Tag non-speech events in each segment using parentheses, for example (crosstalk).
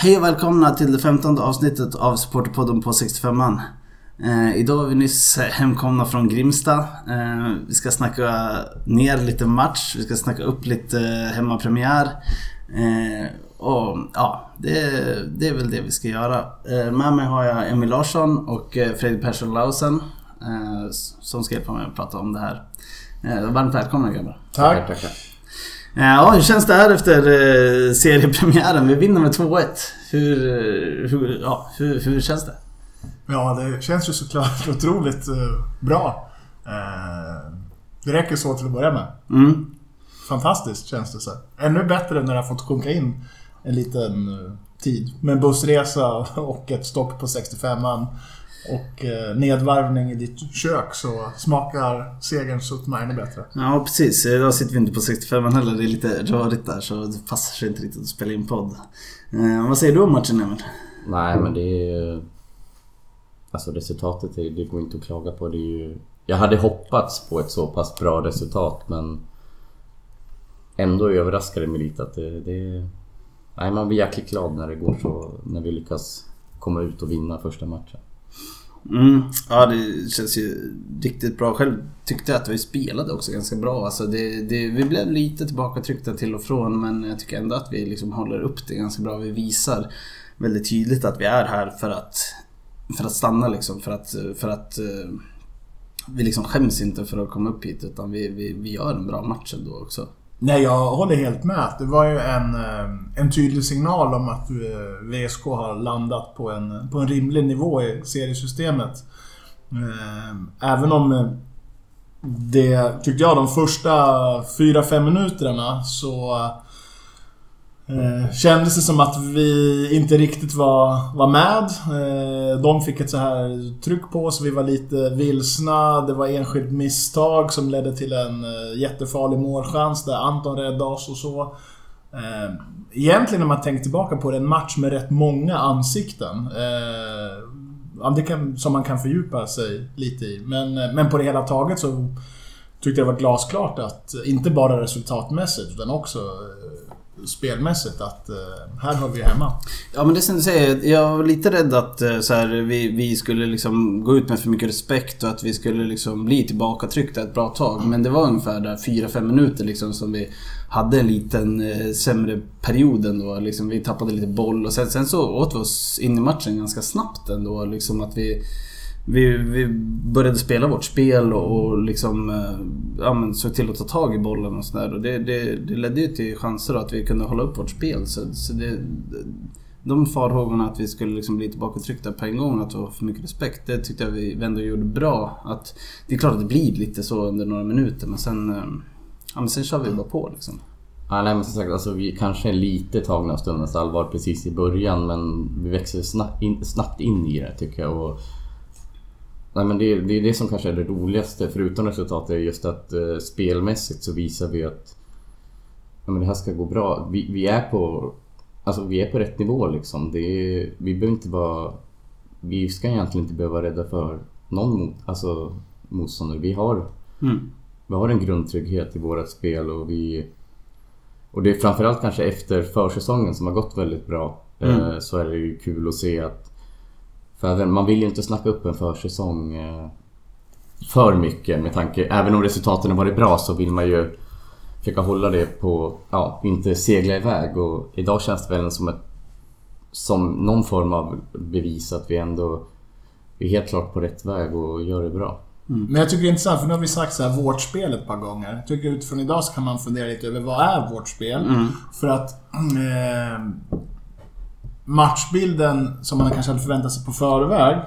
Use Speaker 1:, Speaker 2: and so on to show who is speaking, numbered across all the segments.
Speaker 1: hej och välkomna till det femtonde avsnittet av Supporterpodden på 65an. Eh, idag är vi nyss hemkomna från Grimsta. Eh, vi ska snacka ner lite match, vi ska snacka upp lite hemmapremiär. Eh, och ja, det, det är väl det vi ska göra. Eh, med mig har jag Emil Larsson och eh, Fredrik Persson Lausen eh, som ska hjälpa mig att prata om det här. Eh, varmt välkomna grabbar.
Speaker 2: Tack.
Speaker 3: Tackar, tackar.
Speaker 1: Eh, Ja, hur känns det här efter eh, seriepremiären? Vi vinner med 2-1. Hur, eh, hur, ja, hur, hur känns det?
Speaker 2: Ja, det känns ju såklart (laughs) otroligt bra. Det räcker så till att börja med.
Speaker 1: Mm.
Speaker 2: Fantastiskt känns det så. Ännu bättre när det har fått sjunka in en liten tid. Med bussresa (laughs) och ett stopp på 65an. Och eh, nedvarvning i ditt kök så smakar segern suttna ännu bättre.
Speaker 1: Ja, precis. Idag sitter vi inte på 65 heller. Det är lite rörigt där så det passar sig inte riktigt att spela in podd. Eh, vad säger du om matchen Emil?
Speaker 3: Nej men det är Alltså resultatet, är, det går inte att klaga på. Det är ju, jag hade hoppats på ett så pass bra resultat men Ändå överraskade det mig lite att det, det... Nej man blir jäkligt glad när det går så... När vi lyckas komma ut och vinna första matchen.
Speaker 1: Mm. Ja, det känns ju riktigt bra. Själv tyckte jag att vi spelade också ganska bra. Alltså det, det, vi blev lite tillbakatryckta till och från men jag tycker ändå att vi liksom håller upp det ganska bra. Vi visar väldigt tydligt att vi är här för att, för att stanna liksom. För att, för att eh, vi liksom skäms inte för att komma upp hit utan vi, vi, vi gör en bra match ändå också.
Speaker 2: Nej, jag håller helt med. Det var ju en, eh, en tydlig signal om att eh, VSK har landat på en, på en rimlig nivå i seriesystemet. Eh, även om det, tyckte jag, de första 4-5 minuterna så eh, kändes det som att vi inte riktigt var, var med. Eh, de fick ett så här tryck på oss, vi var lite vilsna. Det var enskilt misstag som ledde till en eh, jättefarlig målchans där Anton räddade oss och så. Eh, egentligen när man tänker tillbaka på det, en match med rätt många ansikten. Eh, det kan, som man kan fördjupa sig lite i. Men, eh, men på det hela taget så tyckte jag det var glasklart att, inte bara resultatmässigt utan också eh, spelmässigt att eh, här har vi hemma.
Speaker 1: Ja men det är som du säger, jag var lite rädd att eh, så här, vi, vi skulle liksom gå ut med för mycket respekt och att vi skulle liksom bli tillbakatryckta ett bra tag. Men det var ungefär där 4-5 minuter liksom som vi hade en liten eh, sämre period ändå. Liksom, vi tappade lite boll och sen, sen så åt vi oss in i matchen ganska snabbt ändå. Liksom att vi, vi, vi började spela vårt spel och, och liksom eh, ja, men såg till att ta tag i bollen och sådär. Och det, det, det ledde ju till chanser att vi kunde hålla upp vårt spel. Så, så det, de farhågorna att vi skulle liksom bli tillbakatryckta på en gång, att det var för mycket respekt. Det tyckte jag vi ändå gjorde bra. Att, det är klart att det blir lite så under några minuter men sen, eh, ja, men sen kör vi bara på liksom.
Speaker 3: Ja, nej men som sagt, alltså, vi kanske är lite tagna av stundens allvar precis i början men vi växer snabbt in, snabbt in i det tycker jag. Och, nej, men det, det är det som kanske är det roligaste förutom resultatet, är just att eh, spelmässigt så visar vi att ja, men det här ska gå bra. Vi, vi, är på, alltså, vi är på rätt nivå liksom. Det är, vi behöver inte vara... Vi ska egentligen inte behöva vara rädda för någon mot, alltså, motståndare. Vi har,
Speaker 1: Mm.
Speaker 3: vi har en grundtrygghet i vårt spel och vi... Och det är framförallt kanske efter försäsongen som har gått väldigt bra.
Speaker 1: Mm.
Speaker 3: eh, Så är det ju kul att se att... För man vill ju inte snacka upp en försäsong eh, för mycket med tanke... Även om resultaten har varit bra så vill man ju försöka hålla det på... Ja, inte segla iväg. Och idag känns det väl som ett... Som någon form av bevis att vi ändå... Är helt klart på rätt väg och gör det bra.
Speaker 2: Men jag tycker det är intressant, för nu har vi sagt så här vårt spel ett par gånger. Jag tycker utifrån idag så kan man fundera lite över vad är vårt spel? För att (clears throat) eh, matchbilden som man kanske hade förväntat sig på förväg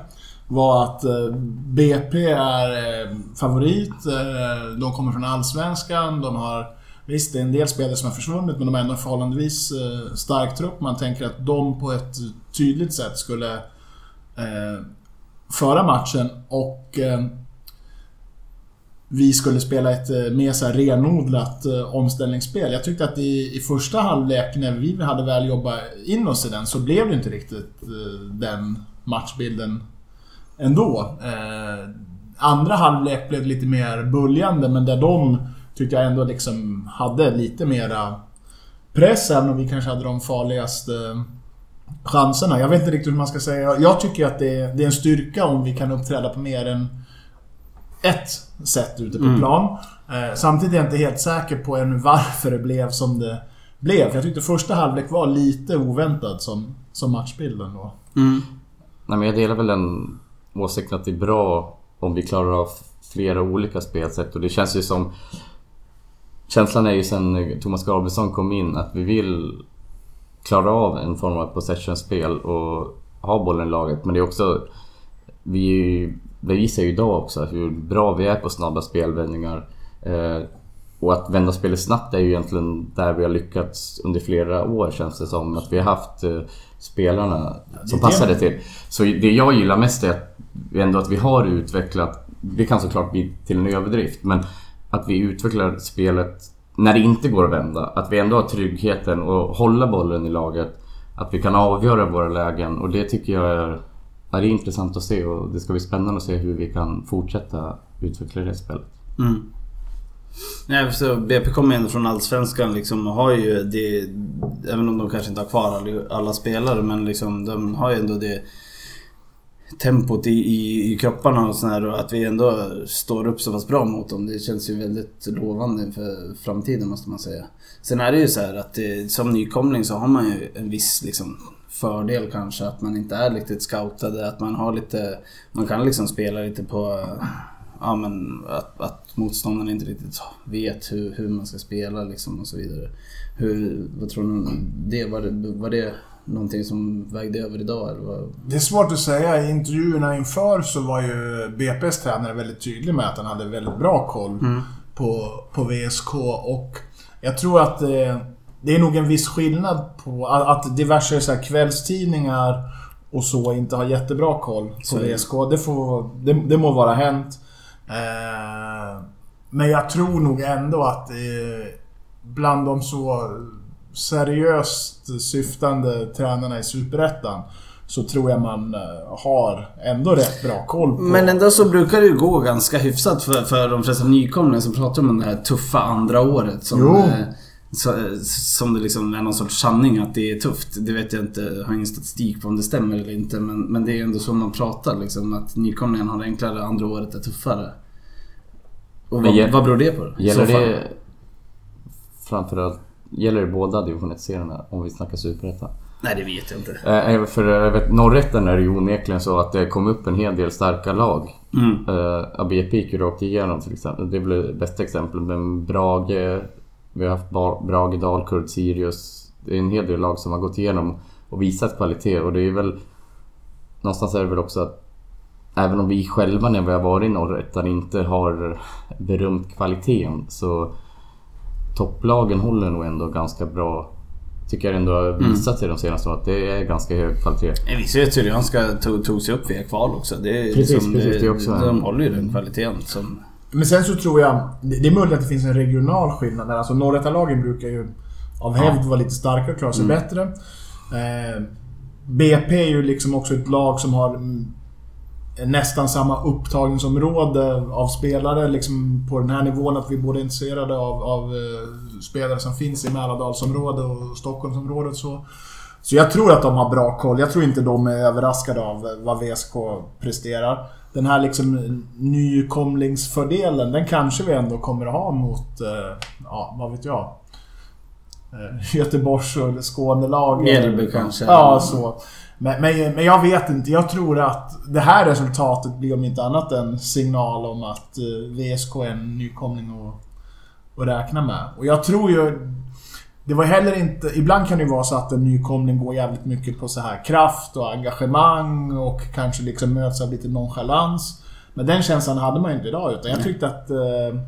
Speaker 2: var att eh, BP är eh, favorit. Eh, de kommer från Allsvenskan. De har... Visst, det är en del spelare som har försvunnit men de har ändå en förhållandevis stark trupp. Man tänker att de på ett tydligt sätt skulle föra matchen och vi skulle spela ett eh, mer så här renodlat eh, omställningsspel. Jag tyckte att i, i första halvlek när vi hade väl jobbat in oss i den så blev det inte riktigt eh, den matchbilden ändå. Andra halvlek blev lite mer böljande men där de tyckte jag ändå liksom hade lite mera press även om vi kanske hade de farligaste chanserna. Jag vet inte riktigt hur man ska säga. Jag tycker att det är, det är en styrka om vi kan uppträda på mer än ett sätt ute på plan. Eh, samtidigt är jag inte helt säker på ännu varför det blev som det blev. För jag tyckte första halvlek var lite oväntad som, som matchbilden då.
Speaker 1: Mm.
Speaker 3: Nej, men jag delar väl den åsikten att det är bra om vi klarar av flera olika spelsätt och det känns ju som... Känslan är ju sen Thomas Gabrielsson kom in att vi vill klara av en form av possession-spel och ha bollen i laget. Men det är också... Vi är ju, bevisar ju idag också hur bra vi är på snabba spelvändningar. Eh, och att vända spelet snabbt är ju egentligen där vi har lyckats under flera år känns det som. Att vi har haft eh, spelarna som
Speaker 2: det-
Speaker 3: passar det till. Så det jag gillar mest är att, ändå att vi har utvecklat, det kan såklart bli till en överdrift, men att vi utvecklar spelet när det inte går att vända. Att vi ändå har tryggheten och hålla bollen i laget. Att vi kan avgöra våra lägen och det tycker jag är, det är intressant att se och det ska bli spännande att se hur vi kan fortsätta utveckla det spelet.
Speaker 1: Mm. Nej, så BP kommer ändå från Allsvenskan liksom och har ju det... Även om de kanske inte har kvar alla, alla spelare men liksom de har ju ändå det tempot i, i, i kropparna och sådär och att vi ändå står upp så pass bra mot dem. Det känns ju väldigt lovande för framtiden måste man säga. Sen är det ju så här att det, som nykomling så har man ju en viss liksom fördel kanske att man inte är riktigt scoutade, att man har lite... Man kan liksom spela lite på... Ja men att, att motståndaren inte riktigt vet hur, hur man ska spela liksom och så vidare. Hur, vad tror om det? Var, det? var det någonting som vägde över idag eller? Vad?
Speaker 2: Det är svårt att säga. I intervjuerna inför så var ju BP's tränare väldigt tydlig med att han hade väldigt bra koll på, på VSK och jag tror att det, det är nog en viss skillnad på att diverse så kvällstidningar och så inte har jättebra koll på
Speaker 1: Så.
Speaker 2: VSK. Det, får, det, det må vara hänt. Eh, men jag tror nog ändå att eh, bland de så seriöst syftande tränarna i Superettan så tror jag man eh, har ändå rätt bra koll på...
Speaker 1: Men ändå så brukar det ju gå ganska hyfsat för, för de flesta nykomlingar som pratar om det här tuffa andra året. Som,
Speaker 2: Jo.
Speaker 1: Eh, så, som det liksom är någon sorts sanning att det är tufft. Det vet jag inte, jag har ingen statistik på om det stämmer eller inte. Men, men det är ändå så man pratar liksom. Att nykomlingen har det enklare, andra året är tuffare. Och vad,
Speaker 3: gäll-
Speaker 1: vad beror det på då?
Speaker 3: Gäller det framförallt Gäller det båda division 1-serierna om vi snackar Superettan?
Speaker 1: Nej det vet jag inte.
Speaker 3: Eh, för jag vet, norrätten är det ju onekligen så att det kom upp en hel del starka lag.
Speaker 1: Mm.
Speaker 3: Uh, ABP gick ju rakt igenom till exempel. Det blir det bästa exemplet. Men Brage, vi har haft Brage, Dalkurd, Sirius. Det är en hel del lag som har gått igenom och visat kvalitet och det är väl... Någonstans är det väl också att Även om vi själva när vi har varit i norrättan inte har berömt kvaliteten så topplagen håller nog ändå ganska bra. Tycker jag ändå har visat sig de senaste åren att det är ganska hög kvalitet.
Speaker 1: Visste ju att Syrianska tog, tog sig upp via kval också. Det
Speaker 3: Precis,
Speaker 1: liksom,
Speaker 3: precis,
Speaker 1: det,
Speaker 3: det också
Speaker 1: De håller ju den kvaliteten som...
Speaker 2: Men sen så tror jag... Det är möjligt att det finns en regional skillnad där. Alltså Norrättalagen brukar ju av hävd vara lite starkare och klara sig bättre. Eh, BP är ju liksom också ett lag som har mm, nästan samma upptagningsområde av spelare liksom på den här nivån att vi både är intresserade av, av eh, spelare som finns i Mälardalsområdet och Stockholmsområdet så. Så jag tror att de har bra koll. Jag tror inte de är överraskade av eh, vad VSK presterar. Den här liksom nykomlingsfördelen, den kanske vi ändå kommer att ha mot, eh, ja vad vet jag. Eh, Göteborgs och Skånelag.
Speaker 1: Mjällby kanske.
Speaker 2: Ja, så. Men, men, men jag vet inte. Jag tror att det här resultatet blir om inte annat en signal om att eh, VSK är en nykomling att, att räkna med. Och jag tror ju... Det var heller inte... Ibland kan det ju vara så att en nykomling går jävligt mycket på så här kraft och engagemang och kanske liksom möts av lite nonchalans. Men den känslan hade man ju inte idag utan jag tyckte att... Eh,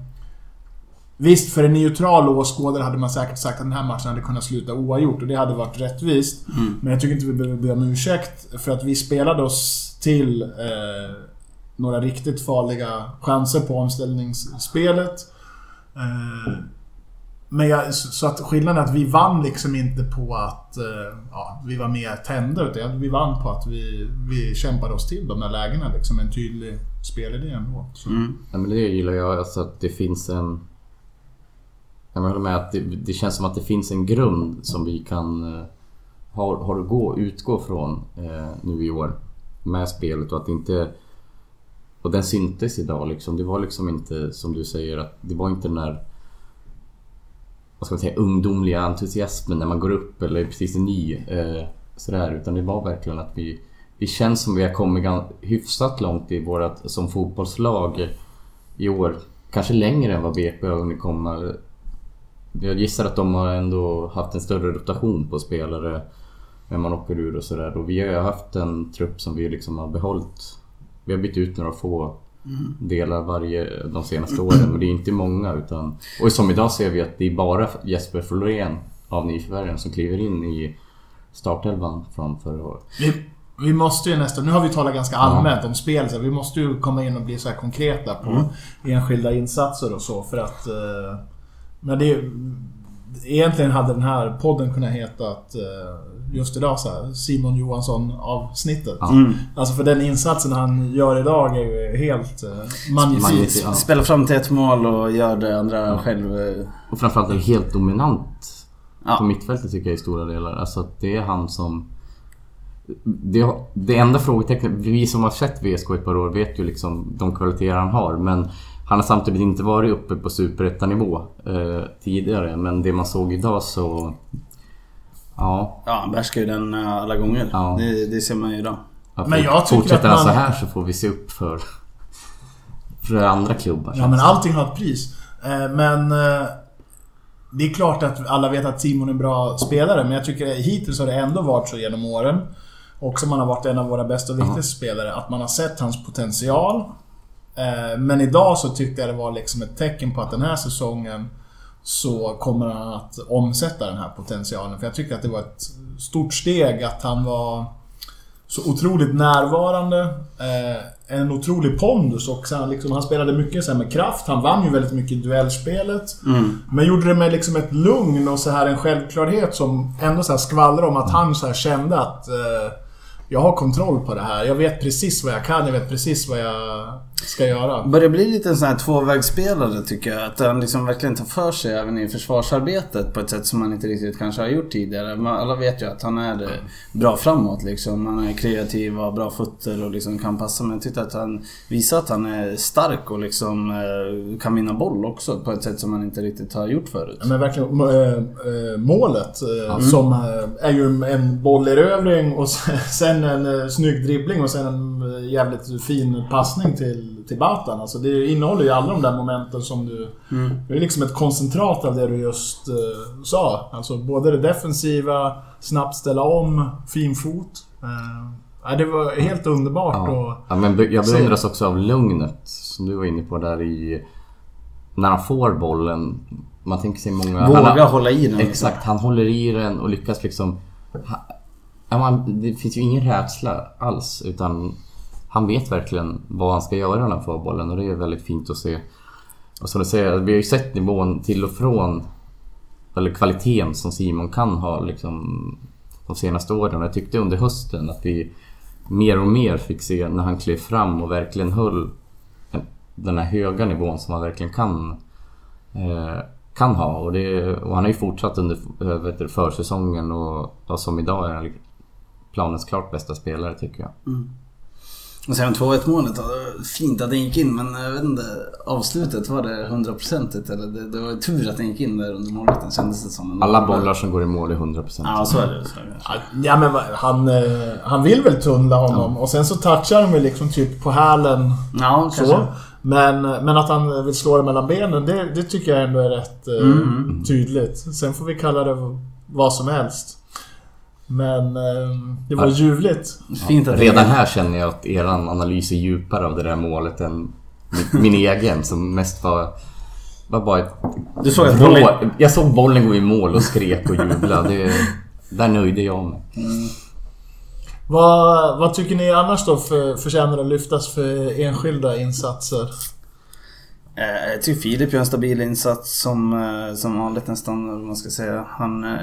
Speaker 2: Visst, för en neutral åskådare hade man säkert sagt att den här matchen hade kunnat sluta oavgjort och det hade varit rättvist. Men jag tycker inte vi behöver be om ursäkt för att vi spelade oss till eh, några riktigt farliga chanser på omställningsspelet. Eh, men jag, så att skillnaden är att vi vann liksom inte på att eh, ja, vi var mer tända utan vi vann på att vi, vi kämpade oss till de där lägena liksom. En tydlig spelidé ändå. Så.
Speaker 1: Mm.
Speaker 3: Ja, men det gillar jag, alltså att det finns en... Jag håller med att det, det känns som att det finns en grund som vi kan... ha har, har att gå, utgå från eh, nu i år med spelet och att inte... Och den syntes idag liksom. Det var liksom inte som du säger att det var inte den där vad ska man säga, ungdomliga entusiasmen när man går upp eller är precis ny. Eh, sådär, utan det var verkligen att vi, vi känns som vi har kommit hyfsat långt i vårat, som fotbollslag i år. Kanske längre än vad BP har hunnit komma. Jag gissar att de har ändå haft en större rotation på spelare när man åker ur och sådär. Och vi har ju haft en trupp som vi liksom har behållit. Vi har bytt ut några få delar varje, de senaste åren. Men det är inte många. Utan, och som idag ser vi att det är bara Jesper Florén av nyförvärven som kliver in i startelvan från förra året.
Speaker 2: Vi, vi måste ju nästan... Nu har vi talat ganska allmänt ja. om spel. Så vi måste ju komma in och bli så konkreta på mm. enskilda insatser och så för att... Eh, men det... Egentligen hade den här podden kunnat heta att eh, just idag så här, Simon Johansson avsnittet. Mm. Alltså för den insatsen han gör idag är ju helt eh, magnifik.
Speaker 1: Ja. Spelar fram till ett mål och gör det andra ja. själv. Eh.
Speaker 3: Och framförallt är helt dominant ja. på mittfältet tycker jag i stora delar. Alltså att det är han som... Det, det enda frågetecknet, vi som har sett VSK ett par år vet ju liksom de kvaliteter han har men han har samtidigt inte varit uppe på superettanivå eh, tidigare men det man såg idag så...
Speaker 1: Ja. Ja, han behärskar ju den eh, alla gånger. Ja. Det, det ser man ju idag.
Speaker 3: Ja, men jag fortsätter han man... så här så får vi se upp för, för andra klubbar.
Speaker 2: Ja men allting har ett pris. Eh, men... Eh, det är klart att alla vet att Simon är en bra spelare men jag tycker hittills har det ändå varit så genom åren. Och som han har varit en av våra bästa och viktigaste spelare. Att man har sett hans potential. Eh, men idag så tyckte jag det var liksom ett tecken på att den här säsongen så kommer han att omsätta den här potentialen. För jag tycker att det var ett stort steg att han var så otroligt närvarande. Eh, en otrolig pondus också. Han, liksom, han spelade mycket så med kraft. Han vann ju väldigt mycket i duellspelet. Mm. Men gjorde det med liksom ett lugn och så här en självklarhet som ändå så skvallrar om att han så kände att eh, jag har kontroll på det här. Jag vet precis vad jag kan, jag vet precis vad jag ska göra.
Speaker 1: Börjar bli lite en sån här tvåvägsspelare tycker jag. Att han liksom verkligen tar för sig även i försvarsarbetet på ett sätt som han inte riktigt kanske har gjort tidigare. Alla vet ju att han är eh, bra framåt liksom. Han är kreativ och har bra fötter och liksom kan passa. Men jag tyckte att han visar att han är stark och liksom eh, kan vinna boll också på ett sätt som han inte riktigt har gjort förut.
Speaker 2: Men verkligen eh, målet mm. som är ju en bollerövring och (laughs) sen en snygg dribbling och sen en jävligt fin passning till till, Batan. Alltså det innehåller ju alla de där momenten som du... Mm. Det är liksom ett koncentrat av det du just uh, sa. Alltså både det defensiva, snabbt ställa om, fin fot. Uh, det var helt underbart
Speaker 3: ja.
Speaker 2: och
Speaker 3: ja, men Jag beundras också av lugnet som du var inne på där i... När han får bollen. Man tänker sig många...
Speaker 1: Våga han, hålla i den.
Speaker 3: Exakt, han håller i den och lyckas liksom... Han, man, det finns ju ingen rädsla alls utan han vet verkligen vad han ska göra när han får bollen och det är väldigt fint att se. Och som du säger, vi har ju sett nivån till och från, eller kvaliteten som Simon kan ha liksom de senaste åren. Jag tyckte under hösten att vi mer och mer fick se när han klev fram och verkligen höll den här höga nivån som han verkligen kan, eh, kan ha. Och, det, och han har ju fortsatt under eh, vet, försäsongen och, och som idag är han planens klart bästa spelare tycker jag. Mm.
Speaker 1: Och sen 2-1 målet, fint att den gick in men jag vet inte, avslutet var det hundraprocentigt eller det, det var tur att den gick in där under målvakten kändes det som.
Speaker 3: Alla bollar som går i mål är hundraprocentigt.
Speaker 1: Ja, så är det. Så är det.
Speaker 2: Ja men han, eh, han vill väl tunnla honom ja. och sen så touchar han väl liksom typ på hälen.
Speaker 1: Ja,
Speaker 2: så. Kanske. Men, men att han vill slå det mellan benen, det, det tycker jag ändå är rätt eh, mm. tydligt. Sen får vi kalla det vad som helst. Men eh, det var ja. ljuvligt.
Speaker 3: Fint att Redan här känner jag att er analys är djupare av det där målet än min, (laughs) egen som mest var... Var bara ett...
Speaker 1: Du såg att bollen...
Speaker 3: Jag såg bollen gå i mål och skrek och jublade. Det, där nöjde jag mig. Mm.
Speaker 2: Vad, vad tycker ni annars då för, förtjänar att lyftas för enskilda insatser?
Speaker 1: Eh, jag tycker Filip gör en stabil insats som, eh, som vanligt nästan, vad man ska säga. Han eh,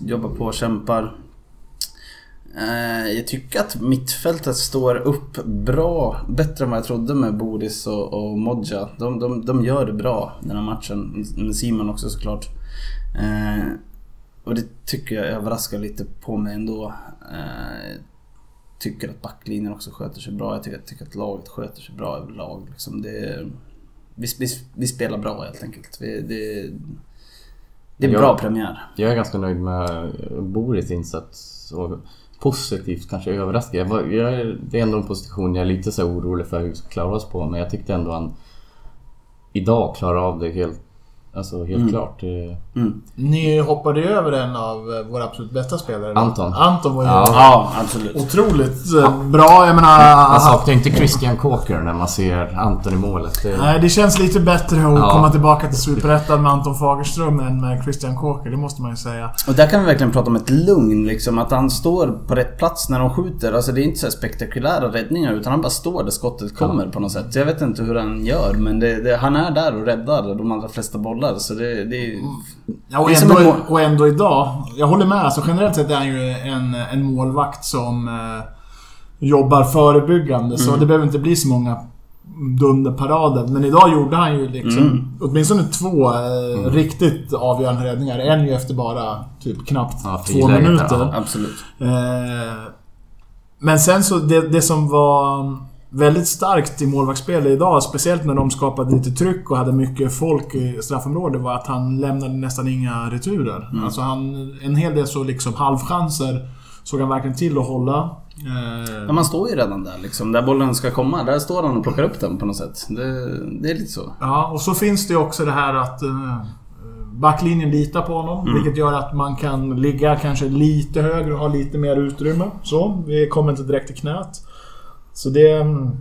Speaker 1: jobbar på och kämpar. Eh, jag tycker att mittfältet står upp bra, bättre än vad jag trodde med Boris och, och Modja. De, de, de gör det bra den här matchen. Med Simon också såklart. Eh, och det tycker jag överraskar lite på mig ändå. Eh, tycker att backlinjen också sköter sig bra. Jag tycker, jag tycker att laget sköter sig bra överlag. Liksom det, vi, vi, vi spelar bra helt enkelt. Vi, det, det är
Speaker 3: Jag-
Speaker 1: bra premiär.
Speaker 3: Jag är ganska nöjd med Boris insats och positivt kanske överraskad. Jag var, jag, det är ändå en position jag är lite så orolig för hur vi ska klara oss på men jag tyckte ändå han idag klarar av det helt, alltså helt klart. Det,
Speaker 1: Mm.
Speaker 2: Ni hoppade ju över en av eh, våra absolut bästa spelare.
Speaker 3: Anton.
Speaker 2: Anton var ju
Speaker 3: Ja.
Speaker 1: Ja, absolut.
Speaker 2: otroligt eh, bra. Jag menar...
Speaker 3: man saknar inte Christian Kåker när man ser Anton i målet. Det,
Speaker 2: Nej, det känns lite bättre att
Speaker 3: Ja.
Speaker 2: komma tillbaka till Superettan med Anton Fagerström än med Christian Kåker. Det måste man ju säga.
Speaker 1: Och där kan vi verkligen prata om ett lugn liksom. Att han står på rätt plats när de skjuter. Alltså det är inte så spektakulära räddningar utan han bara står där skottet kommer på något sätt. Jag vet inte hur han gör men det, det, han är där och räddar de allra flesta bollar. Så det, det är...
Speaker 2: Ja, och, ändå,
Speaker 1: en
Speaker 2: och ändå idag. Jag håller med. Alltså, generellt sett är han ju en, en målvakt som eh, jobbar förebyggande. Så det behöver inte bli så många dunderparader. Men idag gjorde han ju liksom åtminstone två eh, riktigt avgörande räddningar. En ju efter bara typ knappt
Speaker 3: Ja,
Speaker 2: två minuter.
Speaker 3: ja.
Speaker 1: Absolut.
Speaker 2: Eh, Men sen så, det, det som var väldigt starkt i målvaktsspelet idag, speciellt när de skapade lite tryck och hade mycket folk i straffområdet, var att han lämnade nästan inga returer. Alltså han, en hel del så liksom halvchanser såg han verkligen till att hålla.
Speaker 1: Ja, man står ju redan där liksom. Där bollen ska komma. Där står han och plockar upp den på något sätt. Det, det är lite så.
Speaker 2: Ja, och så finns det ju också det här att eh, backlinjen litar på honom. Vilket gör att man kan ligga kanske lite högre och ha lite mer utrymme. Så, vi kommer inte direkt till knät. Så det... mm,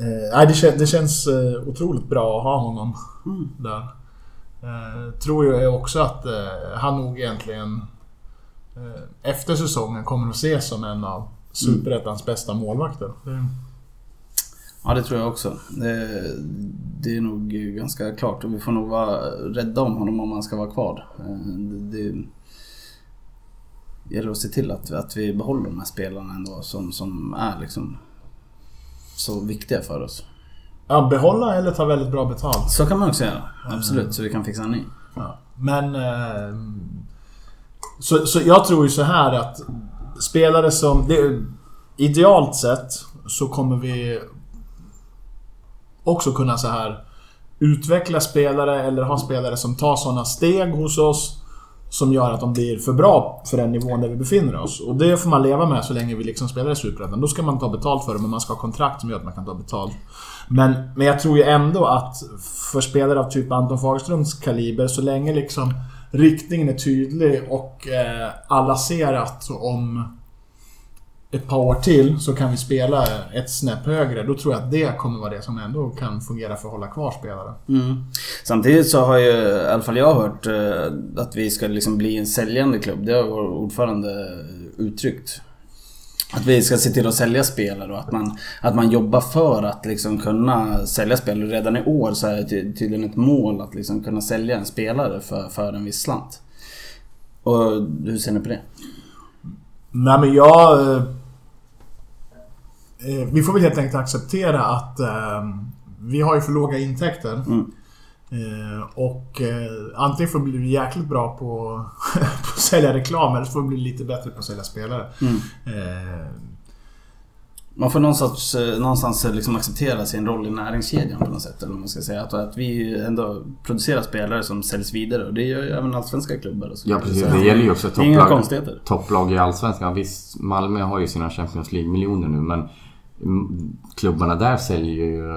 Speaker 2: Eh, nej, det, kän, det känns eh, otroligt bra att ha honom där. Eh, tror jag också att eh, han nog egentligen eh, efter säsongen kommer att ses som en av Superettans bästa målvakter. Det,
Speaker 1: Ja, det tror jag också. Det, det är nog ganska klart och vi får nog vara rädda om honom om han ska vara kvar. Eh, Det, det gäller att se till att, att vi behåller de här spelarna ändå som, som är liksom så viktiga för oss.
Speaker 2: ja, behålla eller ta väldigt bra betalt.
Speaker 1: Så kan man också göra. Absolut, så vi kan fixa en ny.
Speaker 2: Ja. Men... Eh, så, så jag tror ju så här att spelare som... Det, idealt sett så kommer vi också kunna så här utveckla spelare eller ha spelare som tar sådana steg hos oss som gör att de blir för bra för den nivån där vi befinner oss. Och det får man leva med så länge vi liksom spelar i Superettan. Då ska man ta betalt för det, men man ska ha kontrakt som gör att man kan ta betalt. Men, men jag tror ju ändå att för spelare av typ Anton Fagerströms kaliber, så länge liksom riktningen är tydlig och eh, alla ser att om ett par år till så kan vi spela ett snäpp högre. Då tror jag att det kommer vara det som ändå kan fungera för att hålla kvar spelare.
Speaker 1: Mm. Samtidigt så har ju i alla fall jag hört eh, att vi ska liksom bli en säljande klubb. Det har vår ordförande uttryckt. Att vi ska se till att sälja spelare och att man, att man jobbar för att liksom kunna sälja spelare. Redan i år så är det ty- tydligen ett mål att liksom kunna sälja en spelare för, för en viss slant. Och hur ser ni på det?
Speaker 2: Nej men jag... Eh, vi får väl helt enkelt acceptera att eh, vi har ju för låga intäkter.
Speaker 1: Mm.
Speaker 2: Eh, och eh, antingen får vi bli jäkligt bra på, (laughs) på att sälja reklam eller så får vi bli lite bättre på att sälja spelare.
Speaker 1: Mm.
Speaker 2: Eh,
Speaker 1: Man får någonstans, någonstans liksom acceptera sin roll i näringskedjan på något sätt. Eller man ska säga. Att, att vi ändå producerar spelare som säljs vidare. Och det gör ju även allsvenska klubbar. Och så
Speaker 3: Ja precis, det gäller ju också topplag,
Speaker 1: konstigheter.
Speaker 3: topplag i Allsvenskan. Visst, Malmö har ju sina Champions League-miljoner nu men klubbarna där säljer ju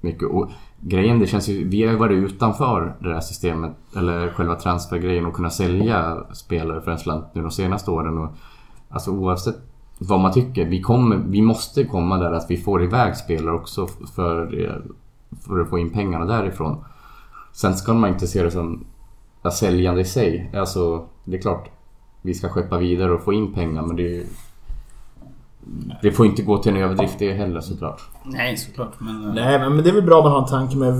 Speaker 3: mycket. Och grejen, det känns ju... Vi har ju varit utanför det här systemet, eller själva transfergrejen och kunna sälja spelare för en slant nu de senaste åren. Och, alltså oavsett vad man tycker, vi, kommer, vi måste komma där att vi får iväg spelare också för, för att få in pengarna därifrån. Sen ska man inte se det som säljande i sig. Alltså, det är klart vi ska skeppa vidare och få in pengar men det är ju... Det får inte gå till en överdrift det heller såklart.
Speaker 1: Nej, såklart. Men, eh,
Speaker 2: nej men det är väl bra att man har en tanke med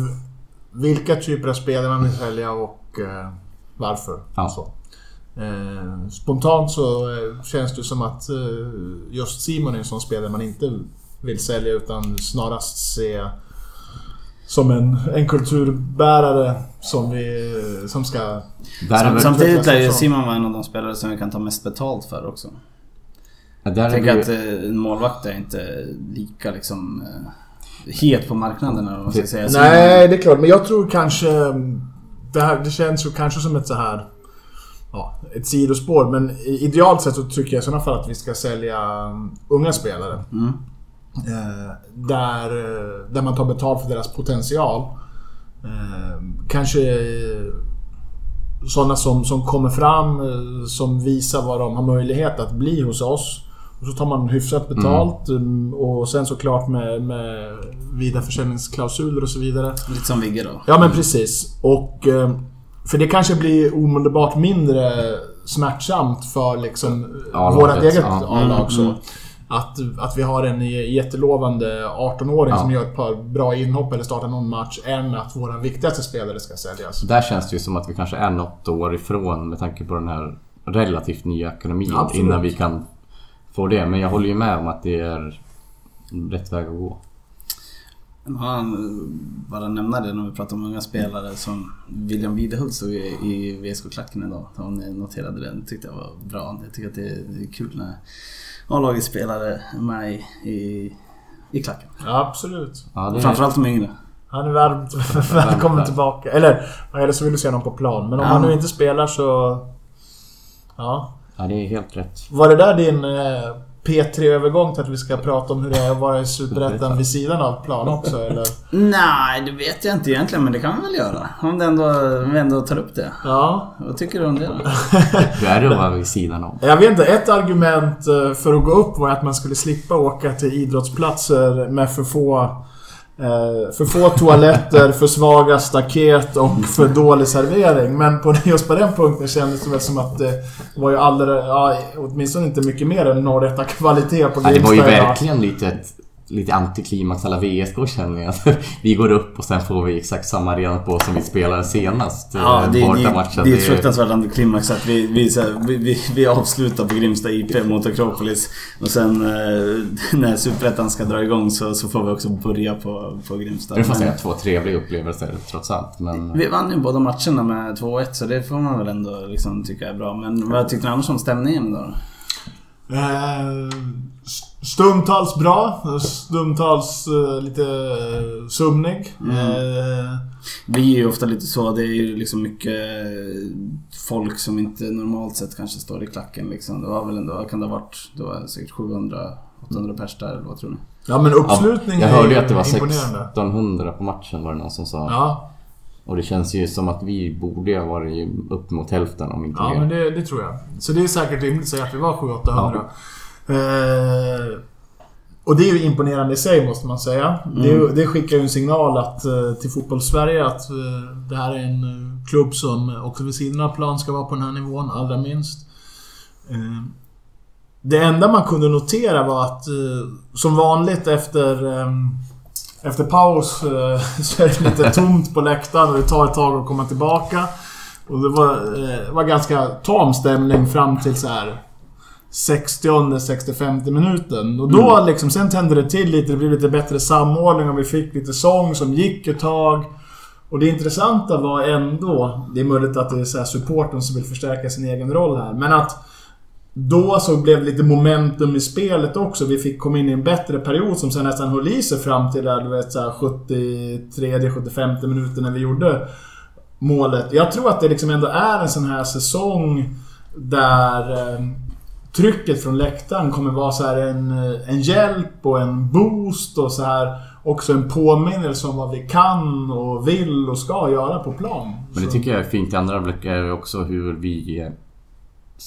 Speaker 2: vilka typer av spelare man vill sälja och eh, varför.
Speaker 3: Ja.
Speaker 2: Så. Eh, spontant så eh, känns det som att eh, just Simon är en sån spelare man inte vill sälja utan snarast se som en, en kulturbärare som vi som ska...
Speaker 1: Samtidigt lär ju Simon vara en av de spelare som vi kan ta mest betalt för också. Jag
Speaker 3: är
Speaker 1: tänker att eh, en målvakt är inte lika liksom eh, het på marknaden eller vad man ska säga.
Speaker 2: Nej, det är klart. Men jag tror kanske... Det, här, det känns ju kanske som ett så här... Ja, ett sidospår. Men i- idealt sett så tycker jag i sådana fall att vi ska sälja um, unga spelare.
Speaker 1: Mm.
Speaker 2: Eh, där, där man tar betalt för deras potential. Kanske sådana som, som kommer fram, som visar vad de har möjlighet att bli hos oss. Och så tar man hyfsat betalt mm, och sen såklart med, med vidareförsäljningsklausuler och så vidare.
Speaker 1: Lite som Vigge då.
Speaker 2: Ja men precis. Och... eh, För det kanske blir omedelbart mindre smärtsamt för liksom eget
Speaker 3: ja.
Speaker 2: A-lag
Speaker 1: Mm,
Speaker 2: så.
Speaker 1: mm.
Speaker 2: Att, att vi har en jättelovande 18-åring
Speaker 3: Ja.
Speaker 2: som gör ett par bra inhopp eller startar någon match än att våra viktigaste spelare ska säljas.
Speaker 3: där känns det ju som att vi kanske är något år ifrån med tanke på den här relativt nya ekonomin
Speaker 2: Absolut.
Speaker 3: innan vi kan få det. Men jag håller ju med om att det är rätt väg att gå.
Speaker 1: Han bara nämna det när vi pratar om unga spelare som William Widehult stod i, i VSK-klacken idag. Om ni noterade det. Det tyckte jag var bra. Jag tycker att det är kul när A-lagets spelare är med i, i, i klacken.
Speaker 2: Ja, absolut.
Speaker 3: Ja,
Speaker 1: Framförallt de yngre.
Speaker 2: Han är varmt (laughs) välkommen tillbaka. Eller, eller så vill du se honom på plan. Men om
Speaker 1: Ja.
Speaker 2: han nu inte spelar så... Ja.
Speaker 3: Ja, det är helt rätt.
Speaker 2: Var det där din eh, P3-övergång till att vi ska prata om hur det är att vara i Superettan (laughs) vid sidan av plan också, eller?
Speaker 1: Nej, det vet jag inte egentligen men det kan vi väl göra. Om det ändå, vi ändå tar upp det.
Speaker 2: Ja.
Speaker 1: Vad tycker du om det då? (laughs)
Speaker 3: Hur är det att vara vid sidan om?
Speaker 2: Jag vet inte, ett argument eh, för att gå upp var att man skulle slippa åka till idrottsplatser med för få för få toaletter, för svaga staket och för dålig servering. Men på, just på den punkten kändes det väl som att det var ju alldeles, ja, åtminstone inte mycket mer än norrätta kvalitet på
Speaker 3: Ja, det var ju
Speaker 2: Grimsta
Speaker 3: verkligen lite ett lite antiklimax alla VSK känner jag. Vi går upp och sen får vi exakt samma arena på som vi spelade senast.
Speaker 1: Ja,
Speaker 3: eh,
Speaker 1: det, det,
Speaker 3: bortamatchen.
Speaker 1: det är ett fruktansvärt antiklimax att vi, vi, vi, vi, vi avslutar på Grimsta IP mot Akropolis. Och sen eh, (laughs) när Superettan ska dra igång så, så får vi också börja på, på Grimsta.
Speaker 3: Det får säga två trevliga upplevelser trots allt. Men
Speaker 1: Vi vann ju båda matcherna med 2-1 så det får man väl ändå liksom tycka är bra. Men vad tyckte ni annars om stämningen då?
Speaker 2: Eh, Stundtals bra, stundtals eh, lite eh, sömnig.
Speaker 1: Mm.
Speaker 2: Eh,
Speaker 1: Det blir ju ofta lite så. Det är ju liksom mycket folk som inte normalt sett kanske står i klacken liksom. Det var väl ändå, kan det ha varit? Det var säkert 700-800 pers där eller vad tror ni?
Speaker 2: Ja men
Speaker 3: ja,
Speaker 2: uppslutningen
Speaker 3: jag hörde ju
Speaker 2: är
Speaker 3: att det var
Speaker 2: imponerande.
Speaker 3: 1600 på matchen var det någon som sa.
Speaker 2: Ja,
Speaker 3: Och det känns ju som att vi borde ha varit upp mot hälften om inte
Speaker 2: ja
Speaker 3: mer.
Speaker 2: men det, det tror jag. Så det är säkert rimligt att säga att vi var 700-800. Eh, och det är ju imponerande i sig måste man säga. Det, det skickar ju en signal att, eh, till fotbollssverige att eh, det här är en eh, klubb som också vid sidan av plan ska vara på den här nivån, allra minst. Eh, Det enda man kunde notera var att som vanligt efter eh, efter paus eh, (laughs) så är det lite tomt på läktaren och det tar ett tag att komma tillbaka. Och det var, eh, var ganska tam stämning fram till så här 60-65 minuten. Och då liksom, sen tände det till lite, det blev lite bättre samordning och vi fick lite sång som gick ett tag. Och det intressanta var ändå, det är möjligt att det är så här supporten som vill förstärka sin egen roll här, men att då så blev det lite momentum i spelet också. Vi fick komma in i en bättre period som sen nästan höll i sig fram till där, du vet, så här 73-75 minuter när vi gjorde målet. Jag tror att det liksom ändå är en sån här säsong där eh, trycket från läktaren kommer vara så här en, eh, en hjälp och en boost och så här också en påminnelse om vad vi kan och vill och ska göra på plan.
Speaker 3: Men det tycker jag är fint i andra är också hur vi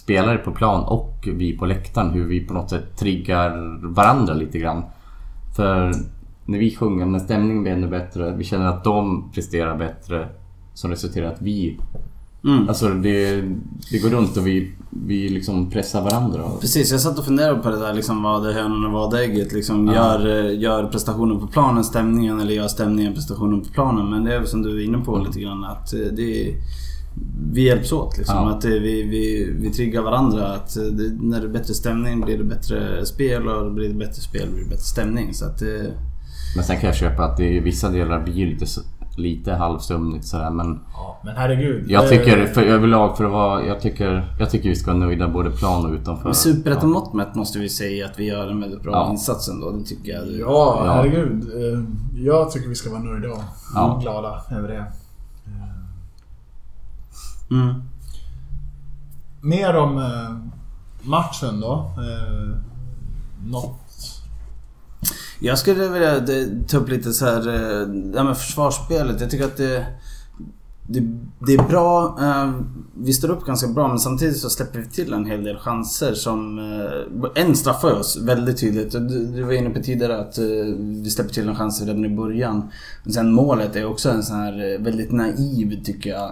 Speaker 3: spelare på plan och vi på läktaren, hur vi på något sätt triggar varandra lite grann. För när vi sjunger, när stämningen blir ännu bättre, vi känner att de presterar bättre som resulterar i att vi...
Speaker 1: Mm.
Speaker 3: Alltså det, det går runt och vi, vi liksom pressar varandra.
Speaker 1: Precis, jag satt och funderade på det där liksom vad är hönan och vad ägget liksom.
Speaker 3: Ja.
Speaker 1: Gör, gör prestationen på planen stämningen eller gör stämningen prestationen på planen? Men det är väl som du är inne på lite grann att eh, det är, vi hjälps åt liksom.
Speaker 3: Ja.
Speaker 1: Att eh, vi, vi, vi triggar varandra. Att eh, det, när det är bättre stämning blir det bättre spel och blir det bättre spel blir det bättre stämning. Så att eh, det,
Speaker 3: Men sen kan jag köpa att det i vissa delar blir lite, lite halvstumnigt sådär men
Speaker 2: Ja, men herregud.
Speaker 3: jag tycker
Speaker 2: Eh,
Speaker 3: för överlag för att vara... Jag tycker, jag tycker vi ska vara nöjda både plan och utanför.
Speaker 1: Med superettan-mått mätt måste vi säga att vi gör en väldigt bra
Speaker 3: Ja.
Speaker 1: insats ändå. Det tycker jag.
Speaker 2: Ja,
Speaker 3: Ja.
Speaker 2: herregud. Eh, Jag tycker vi ska vara nöjda och
Speaker 3: Ja.
Speaker 2: glada över det.
Speaker 1: Mm.
Speaker 2: Mer om eh, matchen då. Eh, Något...
Speaker 1: Jag skulle vilja det- ta upp lite så här, eh, det här med försvarsspelet. Jag tycker att det, det, det är bra. eh, Vi står upp ganska bra men samtidigt så släpper vi till en hel del chanser som... eh, En straffar oss väldigt tydligt. Du, var inne på tidigare att eh, vi släpper till en chans redan i början. Men sen målet är också en sån här eh, väldigt naiv tycker jag.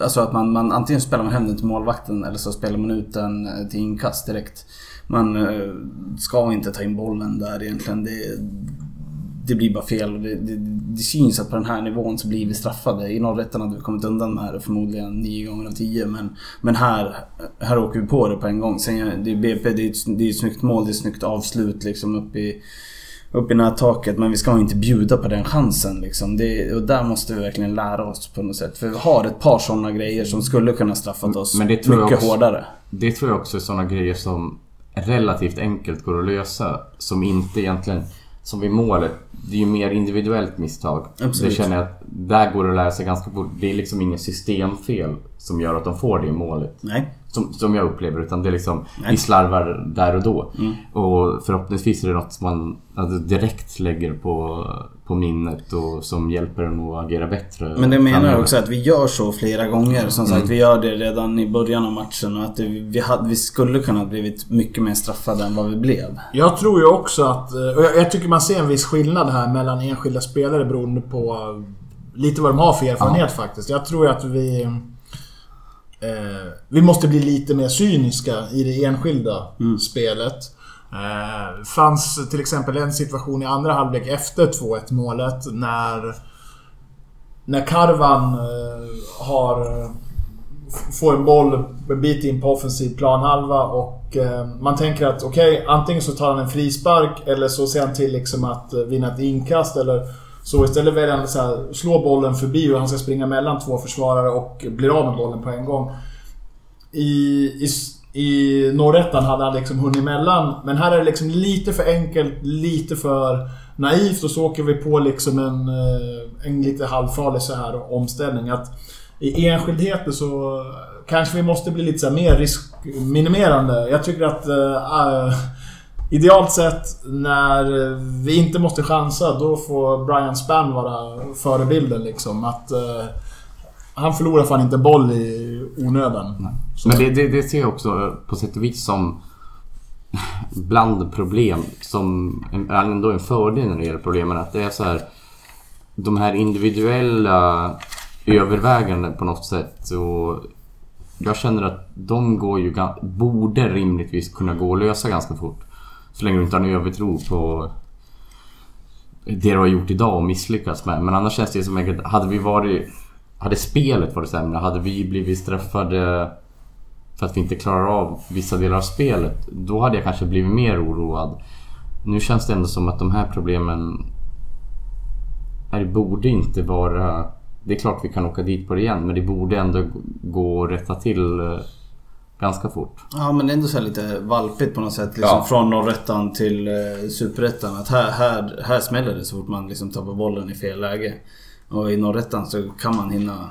Speaker 1: Alltså att man, man antingen spelar man hem den till målvakten eller så spelar man ut den eh, till inkast direkt. Man eh, ska inte ta in bollen där egentligen. Det, det blir bara fel. Det, det, det syns att på den här nivån så blir vi straffade. I norrrätten hade vi kommit undan med det förmodligen nio gånger av tio. Men, men här, här åker vi på det på en gång. Sen, det är BP, det är, ett, det är ett snyggt mål, det är ett snyggt avslut liksom upp i upp i nättaket men vi ska inte bjuda på den chansen liksom. Det, och där måste vi verkligen lära oss på något sätt. För vi har ett par sådana grejer som skulle kunna straffat oss
Speaker 3: Men det tror jag
Speaker 1: mycket
Speaker 3: också-
Speaker 1: hårdare.
Speaker 3: Det tror jag också är sådana grejer som relativt enkelt går att lösa. Som inte egentligen... Som vid målet. Det är ju mer individuellt misstag.
Speaker 1: Absolut.
Speaker 3: Det känner jag att där går det att lära sig ganska fort. Det är liksom inget systemfel som gör att de får det målet.
Speaker 1: Nej.
Speaker 3: Som, som jag upplever utan det är liksom
Speaker 1: Nej. Mm.
Speaker 3: Vi slarvar där och då. Och förhoppningsvis är det något som man alltså, direkt lägger på, på minnet och som hjälper en att agera bättre.
Speaker 1: Men det menar jag
Speaker 3: framöver.
Speaker 1: också att vi gör så flera gånger. Som sagt, vi gör det redan i början av matchen och att det, vi, hade, vi skulle kunna ha blivit mycket mer straffade än vad vi blev.
Speaker 2: Jag tror ju också att... eh, Och jag, jag tycker man ser en viss skillnad här mellan enskilda spelare beroende på lite vad de har för erfarenhet faktiskt. Jag tror ju att vi... Eh, vi måste bli lite mer cyniska i det enskilda spelet. Eh, fanns till exempel en situation i andra halvlek efter 2-1 målet när... När Karvan eh, har... eh, Får en boll en bit in på offensiv planhalva och eh, man tänker att okej, antingen så tar han en frispark eller så ser han till liksom att eh, vinna ett inkast eller så istället väljer han att så här, slå bollen förbi och han ska springa mellan två försvarare och blir av med bollen på en gång. I, i, i norrättan hade han liksom hunnit emellan. Men här är det liksom lite för enkelt, lite för naivt och så åker vi på liksom en, eh, en lite halvfarlig så här omställning. Att I enskildheter så kanske vi måste bli lite så här mer riskminimerande. Jag tycker att äh, Idealt sett när vi inte måste chansa, då får Brian Spann vara förebilden liksom. Att eh, han förlorar fan inte boll i onödan.
Speaker 3: Men det, det, det ser jag också på sätt och vis som (laughs) bland problem som ändå en fördel när det gäller problemen. Att det är så här de här individuella överväganden på något sätt. Och jag känner att de går ju, borde rimligtvis kunna gå att lösa ganska fort. Så länge du inte har en övertro på det du har gjort idag och misslyckats med. Men annars känns det som att hade vi varit... Hade spelet varit sämre, hade vi blivit straffade för att vi inte klarar av vissa delar av spelet, då hade jag kanske blivit mer oroad. Nu känns det ändå som att de här problemen... Det borde inte vara... Det är klart vi kan åka dit på det igen, men det borde ändå gå att rätta till eh, ganska fort.
Speaker 1: Ja men det är ändå så lite valpigt på något sätt. Liksom,
Speaker 3: Ja.
Speaker 1: Från norrettan till eh, superettan. Att här, här, här smäller det så fort man liksom tappar bollen i fel läge. Och i norrettan så kan man hinna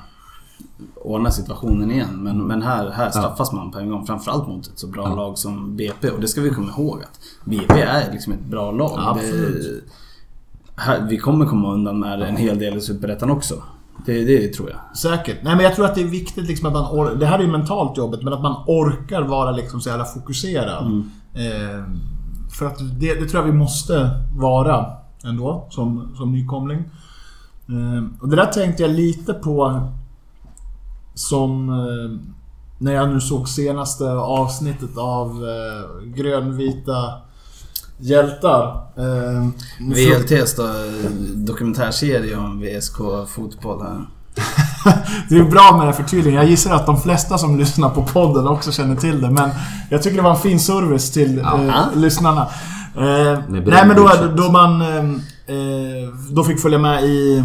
Speaker 1: ordna situationen igen. Men, men här, här straffas man på en gång. Framförallt mot ett så bra
Speaker 3: Ja.
Speaker 1: lag som BP. Och det ska vi komma ihåg att BP är liksom ett bra lag.
Speaker 2: Absolut.
Speaker 1: Det, här, vi kommer komma undan med en hel del i superettan också. Det, det tror jag.
Speaker 2: Säkert. Nej men jag tror att det är viktigt liksom att man or- Det här är ju mentalt jobbet, men att man orkar vara liksom så jävla fokuserad. Eh, för att det, det tror jag vi måste vara ändå, som, som nykomling. Eh, och det där tänkte jag lite på som eh, när jag nu såg senaste avsnittet av eh, Grönvita hjältar. Eh,
Speaker 1: VLTs då, dokumentärserie om VSK fotboll här. (laughs)
Speaker 2: Det är bra med det förtydligandet. Jag gissar att de flesta som lyssnar på podden också känner till det. Men jag tycker det var en fin service till eh, lyssnarna. Eh, nej men då, då man... Eh, eh, då fick följa med i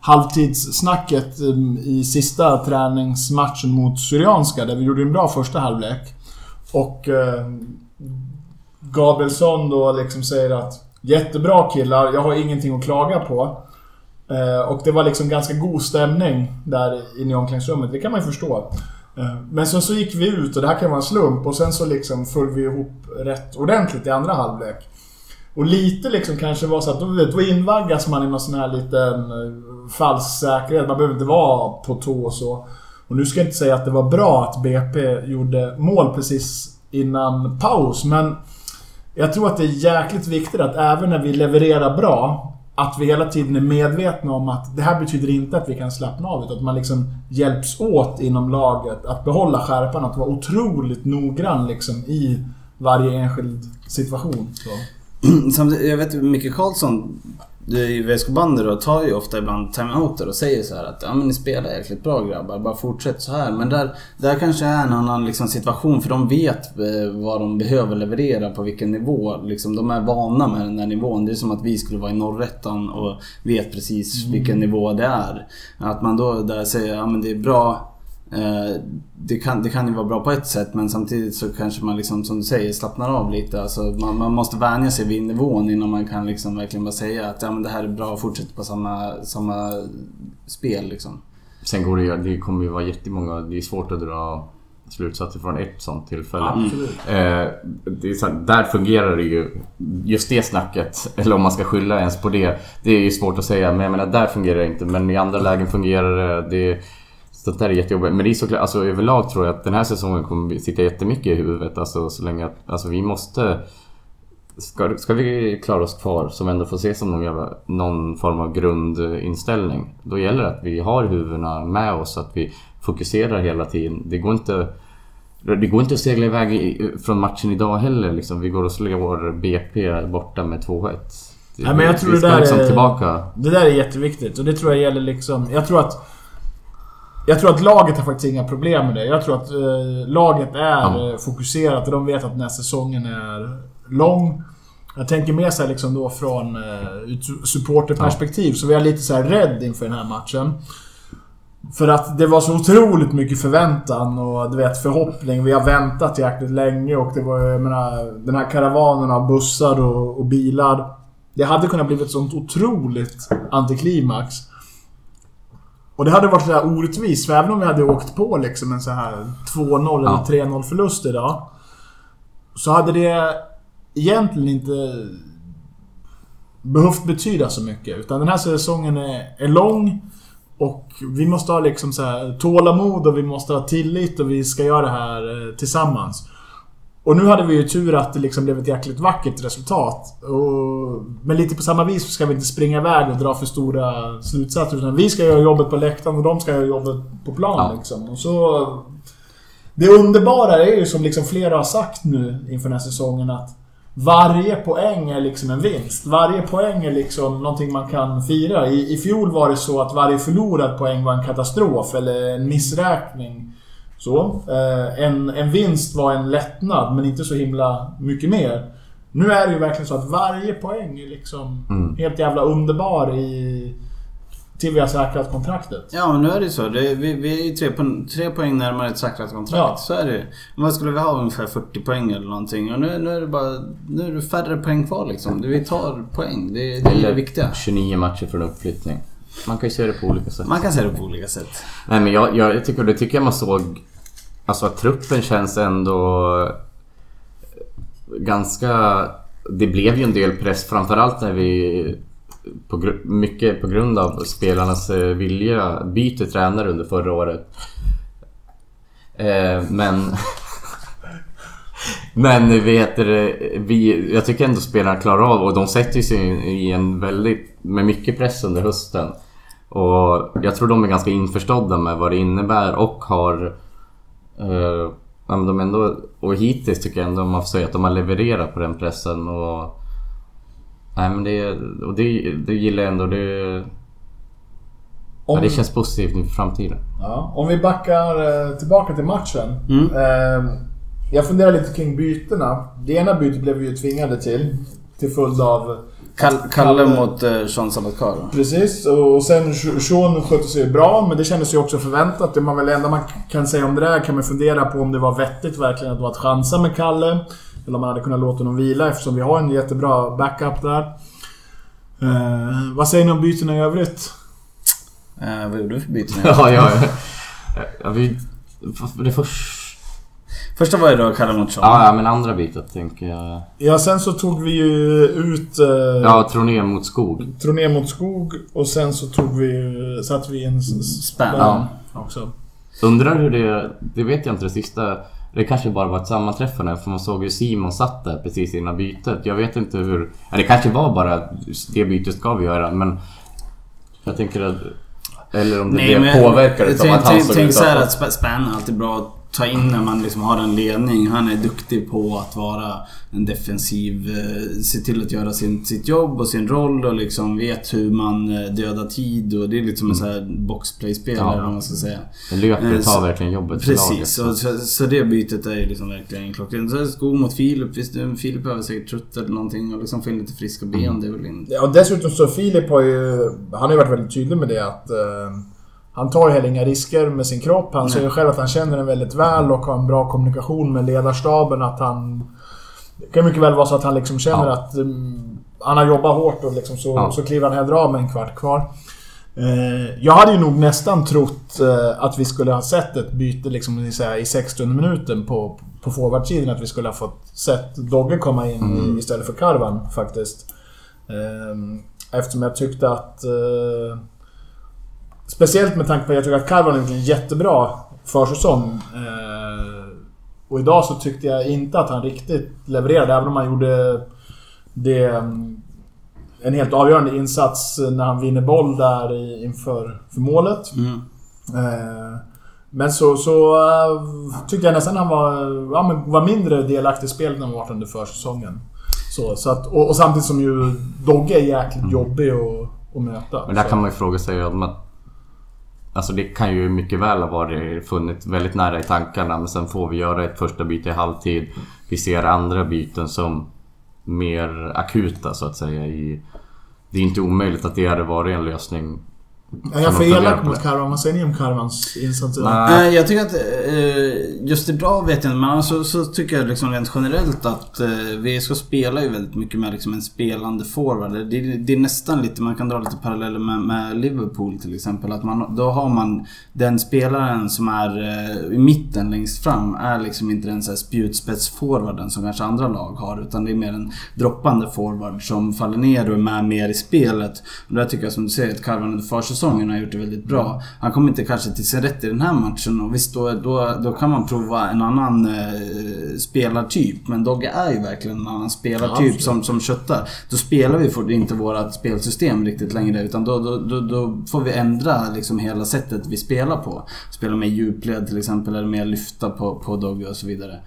Speaker 2: halvtidssnacket eh, i sista träningsmatchen mot Syrianska där vi gjorde en bra första halvlek. Och eh, Gabrielsson då liksom säger att Jättebra killar, jag har ingenting att klaga på. Eh, och det var liksom ganska god stämning där inne i omklädningsrummet, det kan man ju förstå. Eh, men sen så gick vi ut och det här kan vara en slump och sen så liksom föll vi ihop rätt ordentligt i andra halvlek. Och lite liksom kanske var så att då, vet, då invaggas man i någon sån här liten eh, falsk säkerhet. Man behöver inte vara på tå och så. Och nu ska jag inte säga att det var bra att BP gjorde mål precis innan paus, men jag tror att det är jäkligt viktigt att även när vi levererar bra, att vi hela tiden är medvetna om att det här betyder inte att vi kan slappna av, utan att man liksom hjälps åt inom laget att behålla skärpan, att vara otroligt noggrann liksom i varje enskild situation. Så. (clears throat)
Speaker 1: Samtidigt, jag vet Micke Karlsson VSK Bandy då tar ju ofta ibland timeouter och säger så här att ja men ni spelar jäkligt bra grabbar, bara fortsätt så här. Men där, där kanske är en annan liksom situation för de vet eh, vad de behöver leverera på vilken nivå. Liksom, de är vana med den där nivån. Det är som att vi skulle vara i norrettan och vet precis vilken nivå det är. Att man då där säger ja men det är bra det, kan, det kan ju vara bra på ett sätt men samtidigt så kanske man liksom som du säger slappnar av lite. Alltså man, man måste vänja sig vid nivån innan man kan liksom verkligen bara säga att ja, men det här är bra och fortsätt på samma, samma spel liksom.
Speaker 3: Sen går det ju, det kommer ju vara jättemånga, det är svårt att dra slutsatser från ett sånt tillfälle. Eh, det är så här, där fungerar det ju, just det snacket, eller om man ska skylla ens på det, det är ju svårt att säga. Men jag menar, där fungerar det inte. Men i andra lägen fungerar det. det sånt där är jättejobbigt. Men det är såklart, alltså överlag tror jag att den här säsongen kommer sitta jättemycket i huvudet. Alltså så länge att, alltså vi måste... Ska, ska vi klara oss kvar, som ändå får ses som någon, jävla, någon form av grundinställning. Då gäller det att vi har huvudena med oss, att vi fokuserar hela tiden. Det går inte... Det går inte att segla iväg i, från matchen idag heller. Liksom. Vi går och slår BP borta med 2-1. Det-
Speaker 2: Nej, men jag tror
Speaker 3: vi
Speaker 2: det
Speaker 3: ska
Speaker 2: där
Speaker 3: liksom
Speaker 2: är-
Speaker 3: tillbaka.
Speaker 2: Det där är jätteviktigt och det tror jag gäller liksom... Jag tror att... Jag tror att laget har faktiskt inga problem med det. Jag tror att eh, laget är
Speaker 3: Ja.
Speaker 2: eh, fokuserat och de vet att den här säsongen är lång. Jag tänker mer så liksom då från eh, supporterperspektiv, så vi är lite så här rädd inför den här matchen. För att det var så otroligt mycket förväntan och du vet förhoppning. Vi har väntat jäkligt länge och det var jag menar, den här karavanen av bussar och, och bilar. Det hade kunnat blivit ett sånt otroligt antiklimax. Och det hade varit så här orättvist, för även om vi hade åkt på liksom en så här 2-0
Speaker 3: Ja.
Speaker 2: eller 3-0 förlust idag. Så hade det egentligen inte behövt betyda så mycket. Utan den här säsongen är, är lång. Och vi måste ha liksom så här tålamod och vi måste ha tillit och vi ska göra det här eh, tillsammans. Och nu hade vi ju tur att det liksom blev ett jäkligt vackert resultat. Och, men lite på samma vis så ska vi inte springa iväg och dra för stora slutsatser. Utan vi ska göra jobbet på läktaren och de ska göra jobbet på plan
Speaker 3: Ja.
Speaker 2: liksom. Och så... Det underbara är ju som liksom flera har sagt nu inför den här säsongen att varje poäng är liksom en vinst. Varje poäng är liksom någonting man kan fira. I, I fjol var det så att varje förlorad poäng var en katastrof eller en missräkning. Så. Eh, en, en vinst var en lättnad, men inte så himla mycket mer. Nu är det ju verkligen så att varje poäng är liksom
Speaker 3: Mm.
Speaker 2: helt jävla underbar i... Till vi har säkrat kontraktet.
Speaker 1: Ja men nu är det ju så. Det, vi, vi är ju tre, po- tre poäng närmare ett säkrat kontrakt.
Speaker 2: Ja.
Speaker 1: Så är det ju. Men Vad skulle vi ha? Ungefär 40 poäng eller någonting. Och nu, nu är det bara... Nu är det färre poäng kvar liksom. Vi tar poäng. Det, det är det viktiga.
Speaker 3: 29 matcher för en uppflyttning. Man kan ju se det på olika sätt.
Speaker 1: Man kan se det på olika sätt.
Speaker 3: Nej men jag, jag tycker, det tycker jag man såg... Alltså att truppen känns ändå... Ganska... Det blev ju en del press framförallt när vi... På, mycket på grund av spelarnas eh, vilja byter tränare under förra året. Eh, men... (laughs) Men vet du, vi, jag tycker ändå spelarna klarar av och de sätter sig i en väldigt... Med mycket press under hösten. Och jag tror de är ganska införstådda med vad det innebär och har... Eh, ja, men de ändå, och hittills tycker jag ändå man får säga att de har levererat på den pressen och... Nej men det, och det, det gillar jag ändå. Det, ja,
Speaker 2: Om,
Speaker 3: det känns positivt inför framtiden.
Speaker 2: ja, om vi backar eh, tillbaka till matchen.
Speaker 1: Mm.
Speaker 2: Eh, jag funderar lite kring bytena. Det ena bytet blev vi ju tvingade till. till följd av...
Speaker 1: Kall- Kalle mot eh, Sean Sabatkar.
Speaker 2: Precis, och sen Sean skötte sig bra, men det kändes ju också förväntat. Det man väl enda man kan säga om det där kan man fundera på om det var vettigt verkligen att vara att chansa med Kalle. Eller om man hade kunnat låta honom vila eftersom vi har en jättebra backup där. Eh, vad säger ni om bytena i övrigt?
Speaker 1: Eh, vad gjorde du för byten? (laughs)
Speaker 3: ja, ja. ja vi, det första...
Speaker 1: Första var ju då Kalle mot Sean.
Speaker 3: Ja, ja, men andra bytet tänker jag...
Speaker 2: Ja, sen så tog vi ju ut... Eh,
Speaker 3: Ja, Troné mot Skog.
Speaker 2: Troné mot skog och sen så tog vi... Satte vi en s-
Speaker 1: Spam.
Speaker 2: spam också.
Speaker 3: Undrar hur det... Det vet jag inte det sista... Det kanske bara var ett sammanträffande för man såg ju Simon satt där precis innan bytet. Jag vet inte hur... Ja, det kanske var bara det bytet ska vi göra men... Jag tänker att... Eller om det blev påverkade som
Speaker 1: tänk,
Speaker 3: att han
Speaker 1: tänk,
Speaker 3: såg
Speaker 1: tänk
Speaker 3: ut
Speaker 1: så här
Speaker 3: att...
Speaker 1: att Sp- Span är alltid bra att ta in när man liksom har en ledning. Han är duktig på att vara en defensiv... Eh, se till att göra sin, sitt jobb och sin roll och liksom vet hur man eh, dödar tid och det är lite som en sån här boxplay-spelare
Speaker 3: Ja.
Speaker 1: man ska säga.
Speaker 3: Löper
Speaker 1: Eh,
Speaker 3: tar verkligen jobbet för laget.
Speaker 1: Precis, så, så, så det bytet är ju liksom verkligen klockrent. Så Skog mot Filip, visst Filip behöver säkert trött eller någonting och liksom få in lite friska ben.
Speaker 3: Mm.
Speaker 1: Det är väl inte...
Speaker 2: Ja, och dessutom så Filip har ju... Han har ju varit väldigt tydlig med det att... Eh, han tar ju heller inga risker med sin kropp. Han säger ju själv att han känner den väldigt väl och har en bra kommunikation med ledarstaben. Att han... Det kan mycket väl vara så att han liksom känner
Speaker 3: Ja.
Speaker 2: att... Um, han har jobbat hårt och liksom så,
Speaker 3: Ja.
Speaker 2: så kliver han hellre av med en kvart kvar. Eh, jag hade ju nog nästan trott eh, att vi skulle ha sett ett byte liksom i, här, i 60 minuten på, på forwardsidan. Att vi skulle ha fått sett Dogge komma in i, istället för Karvan faktiskt. Ehm, Eftersom jag tyckte att... Eh, speciellt med tanke på att jag tycker att Karvan har gjort en jättebra försäsong. Eh, och idag så tyckte jag inte att han riktigt levererade, även om han gjorde det... mm, En helt avgörande insats när han vinner boll där inför för målet.
Speaker 1: Mm.
Speaker 2: Eh, Men så, så eh, tyckte jag nästan han var, ja, men var mindre delaktig i spelet än han varit under försäsongen. Så, så att, och, och samtidigt som ju Dogge är jäkligt jobbig att, att möta.
Speaker 3: Mm. Men där
Speaker 2: så.
Speaker 3: kan man ju fråga sig om att... Alltså det kan ju mycket väl ha varit funnit väldigt nära i tankarna men sen får vi göra ett första byte i halvtid. Vi ser andra byten som mer akuta så att säga. I, det är inte omöjligt att det hade varit en lösning.
Speaker 2: Är jag för elak mot? Karvan? Vad säger ni om Karvans insats idag?
Speaker 3: Nej.
Speaker 1: Nej, jag tycker att eh, just idag vet jag inte, men alltså, så tycker jag liksom rent generellt att eh, VSK spelar ju väldigt mycket med liksom en spelande forward. Det, det, det är nästan lite, man kan dra lite paralleller med, med Liverpool till exempel. Att man, då har man den spelaren som är eh, i mitten längst fram är liksom inte den så här spjutspetsforwarden som kanske andra lag har. Utan det är mer en droppande forward som faller ner och är med mer i spelet. Och där tycker jag som du säger att Karvan under försäsongen har gjort det väldigt bra. Han kommer inte kanske till sin rätt i den här matchen och visst då, då, då kan man prova en annan eh, spelartyp. Men Dogge är ju verkligen en annan spelartyp
Speaker 2: absolut.
Speaker 1: som, som köttar. Då spelar vi for, inte vårt spelsystem riktigt längre utan då, då, då, då får vi ändra liksom hela sättet vi spelar på. Spela med djupled till exempel eller mer lyfta på, på Dogge och så vidare.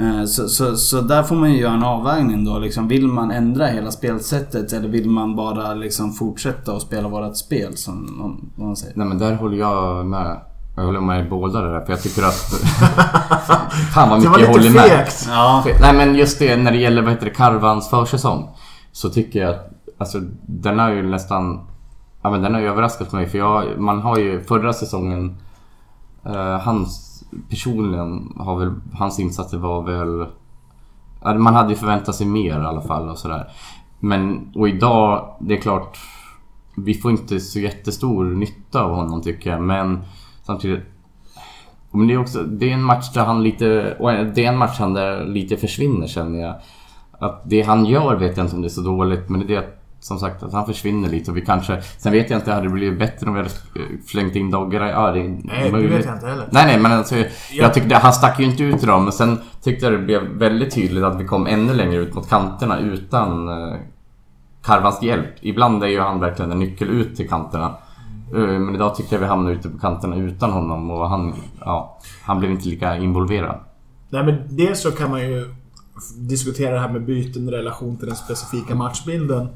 Speaker 1: Eh, Så, så, så där får man ju göra en avvägning då. Liksom, vill man ändra hela spelsättet eller vill man bara liksom fortsätta att spela vårt spel som någon, någon säger?
Speaker 3: Nej men där håller jag med. Jag håller med i båda det där för jag tycker att... (laughs) Fan vad mycket
Speaker 2: var
Speaker 3: jag håller
Speaker 2: lite
Speaker 3: med.
Speaker 1: Ja,
Speaker 3: Nej men just det när det gäller vad heter det, Karvans försäsong. Så tycker jag att alltså, den har ju nästan... Ja men den har ju överraskat mig för jag, man har ju förra säsongen... Eh, hans personligen har väl, hans insatser var väl... Man hade ju förväntat sig mer i alla fall och sådär. Men, och idag, det är klart... Vi får inte så jättestor nytta av honom tycker jag men samtidigt... Men det är också, det är en match där han lite, och det är en match han där lite försvinner känner jag. Att det han gör vet jag inte om det är så dåligt men det är det att, som sagt att han försvinner lite och vi kanske... Sen vet jag inte, hade det blivit bättre om vi hade slängt in Dogge? Ja, det är
Speaker 2: Nej, det
Speaker 3: möjligt.
Speaker 2: vet jag inte heller.
Speaker 3: Nej, nej, men alltså, jag tyckte han stack ju inte ut i dem. Men sen tyckte jag det blev väldigt tydligt att vi kom ännu längre ut mot kanterna utan eh, Karvans hjälp. Ibland är ju han verkligen en nyckel ut till kanterna. Eh, Men idag tyckte jag vi hamnade ute på kanterna utan honom och han, ja, han blev inte lika involverad.
Speaker 2: Nej men dels så kan man ju diskutera det här med byten i relation till den specifika matchbilden.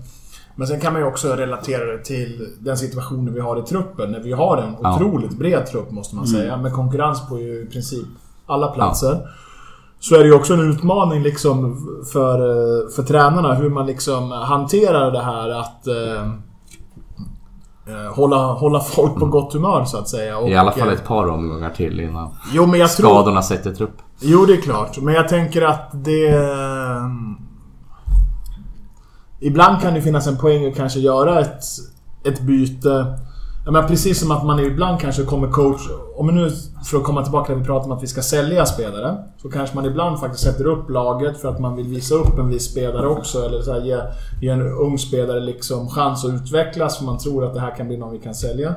Speaker 2: Men sen kan man ju också relatera det till den situationen vi har i truppen. När vi har en
Speaker 3: Ja.
Speaker 2: otroligt bred trupp måste man säga. Med konkurrens på ju i princip alla platser. så är det ju också en utmaning liksom för, eh, för tränarna hur man liksom hanterar det här att eh, eh, hålla, hålla folk på gott humör så att säga. Och,
Speaker 3: I alla fall
Speaker 2: eh,
Speaker 3: ett par omgångar till innan
Speaker 2: Jo jag tror...
Speaker 3: skadorna sätter trupp.
Speaker 2: Jo, det är klart. Men jag tänker att det... Ibland kan det finnas en poäng att kanske göra ett, ett byte. Jag menar, precis som att man ibland kanske kommer coach... Om vi nu, för att komma tillbaka när vi pratar om att vi ska sälja spelare. Så kanske man ibland faktiskt sätter upp laget för att man vill visa upp en viss spelare också. Eller så här, ge, ge en ung spelare liksom chans att utvecklas för man tror att det här kan bli någon vi kan sälja.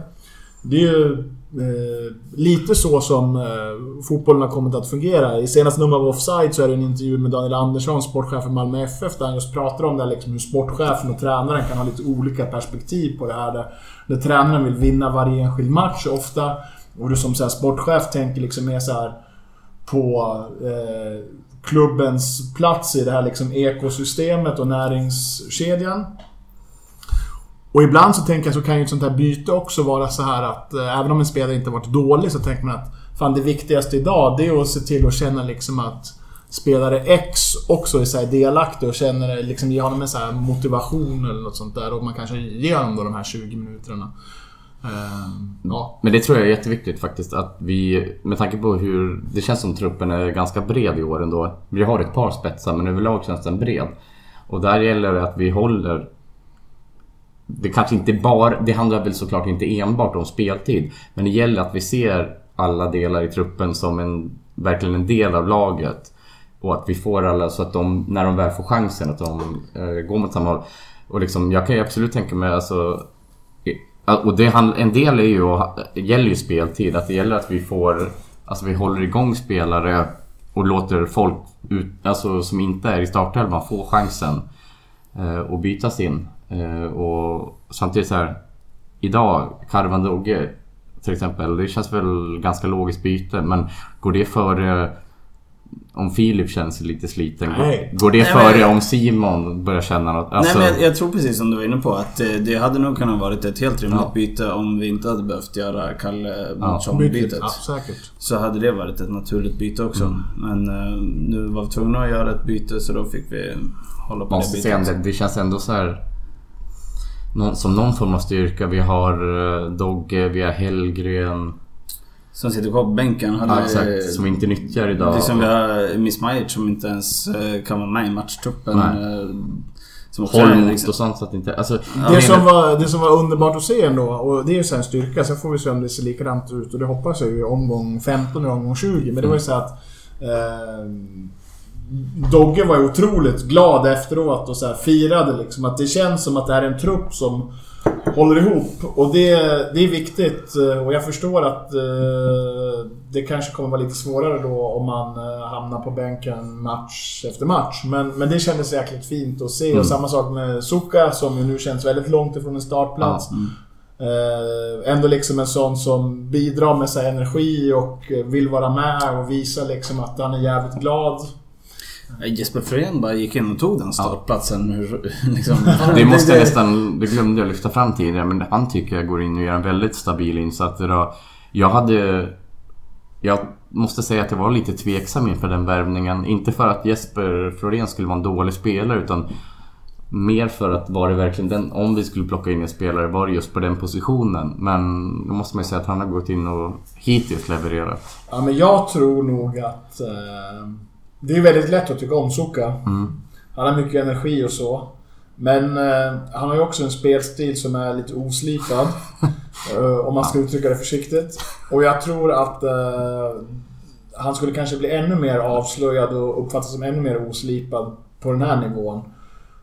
Speaker 2: Det är ju Eh, lite så som eh, fotbollen har kommit att fungera. I senaste numret av Offside så är det en intervju med Daniel Andersson, sportchef för Malmö FF, där han just pratar om det här, liksom, hur sportchefen och tränaren kan ha lite olika perspektiv på det här. Där, där tränaren vill vinna varje enskild match ofta. Och du som så här, sportchef tänker liksom mer så här på eh, klubbens plats i det här liksom ekosystemet och näringskedjan. Och ibland så tänker jag så kan ju ett sånt här byte också vara så här att eh, även om en spelare inte varit dålig så tänker man att fan det viktigaste idag det är att se till att känna liksom att spelare X också är så här delaktig och känner eh, liksom ge honom en så här motivation eller något sånt där och man kanske ger honom då de här 20 minuterna. Eh, ja.
Speaker 3: Men det tror jag är jätteviktigt faktiskt att vi, med tanke på hur det känns som truppen är ganska bred i år ändå. Vi har ett par spetsar men överlag känns den bred. Och där gäller det att vi håller det kanske inte bara, det handlar väl såklart inte enbart om speltid. Men det gäller att vi ser alla delar i truppen som en, verkligen en del av laget. Och att vi får alla så att de, när de väl får chansen, att de eh, går mot samma håll. Och liksom, jag kan ju absolut tänka mig alltså... Och det, en del är ju, och gäller ju speltid. Att det gäller att vi får... Alltså vi håller igång spelare och låter folk ut, alltså, som inte är i startelvan få chansen. Eh, och bytas in. Eh, och samtidigt så här. Idag, Karvan Dogge till exempel. Det känns väl ganska logiskt byte. Men går det före om Filip känns lite sliten?
Speaker 2: Nej.
Speaker 3: Går det
Speaker 1: Nej,
Speaker 3: före
Speaker 1: men-
Speaker 3: om Simon börjar känna något? Alltså,
Speaker 1: Nej men jag, jag tror precis som du var inne på att eh, det hade nog kunnat varit ett helt rimligt
Speaker 3: Ja.
Speaker 1: byte om vi inte hade behövt göra Kalle
Speaker 3: Ja.
Speaker 1: Mattsson-bytet.
Speaker 2: Ja, säkert.
Speaker 1: Så hade det varit ett naturligt byte också.
Speaker 3: Mm.
Speaker 1: Men eh, nu var vi tvungna att göra ett byte så då fick vi hålla på
Speaker 3: måste
Speaker 1: det bytet.
Speaker 3: det, det känns ändå så här som någon form av styrka. Vi har eh, Dogge, vi har Hellgren.
Speaker 1: Som sitter kvar på bänken.
Speaker 3: Ja, exakt, som vi inte nyttjar idag.
Speaker 1: Det är som vi har Miss Majic som inte ens eh, kan vara med i matchtruppen. Eh, Som
Speaker 3: Holmot
Speaker 1: liksom-
Speaker 3: och sånt så att inte... Alltså,
Speaker 2: Det, som var, det som var underbart att se ändå, och det är ju så här en styrka, sen får vi se om det ser likadant ut och det hoppas jag ju i omgång 15 och omgång 20. Men det var ju så att... Eh, Dogge var ju otroligt glad efteråt och så här firade liksom att det känns som att det här är en trupp som håller ihop. Och det, det är viktigt eh, och jag förstår att eh, det kanske kommer vara lite svårare då om man eh, hamnar på bänken match efter match. Men, men det kändes jäkligt fint att se. Och samma sak med Suka som ju nu känns väldigt långt ifrån en startplats. Eh, ändå liksom en sån som bidrar med sig energi och eh, vill vara med och visa liksom att han är jävligt glad.
Speaker 1: Jesper Fröén bara gick in och tog den startplatsen. Hur, (laughs) liksom. (laughs)
Speaker 3: Det måste jag nästan, det glömde jag lyfta fram tidigare, men han tycker jag går in och gör en väldigt stabil insats idag. Jag hade... Jag måste säga att jag var lite tveksam inför den värvningen. Inte för att Jesper Florén skulle vara en dålig spelare, utan mer för att var det verkligen den, om vi skulle plocka in en spelare, var det just på den positionen. Men då måste man ju säga att han har gått in och hittills levererat.
Speaker 2: Ja, men jag tror nog att... Eh, det är väldigt lätt att tycka om Suka. Han har mycket energi och så. Men eh, han har ju också en spelstil som är lite oslipad. (laughs) eh, om man ska uttrycka det försiktigt. Och jag tror att eh, han skulle kanske bli ännu mer avslöjad och uppfattas som ännu mer oslipad på den här nivån.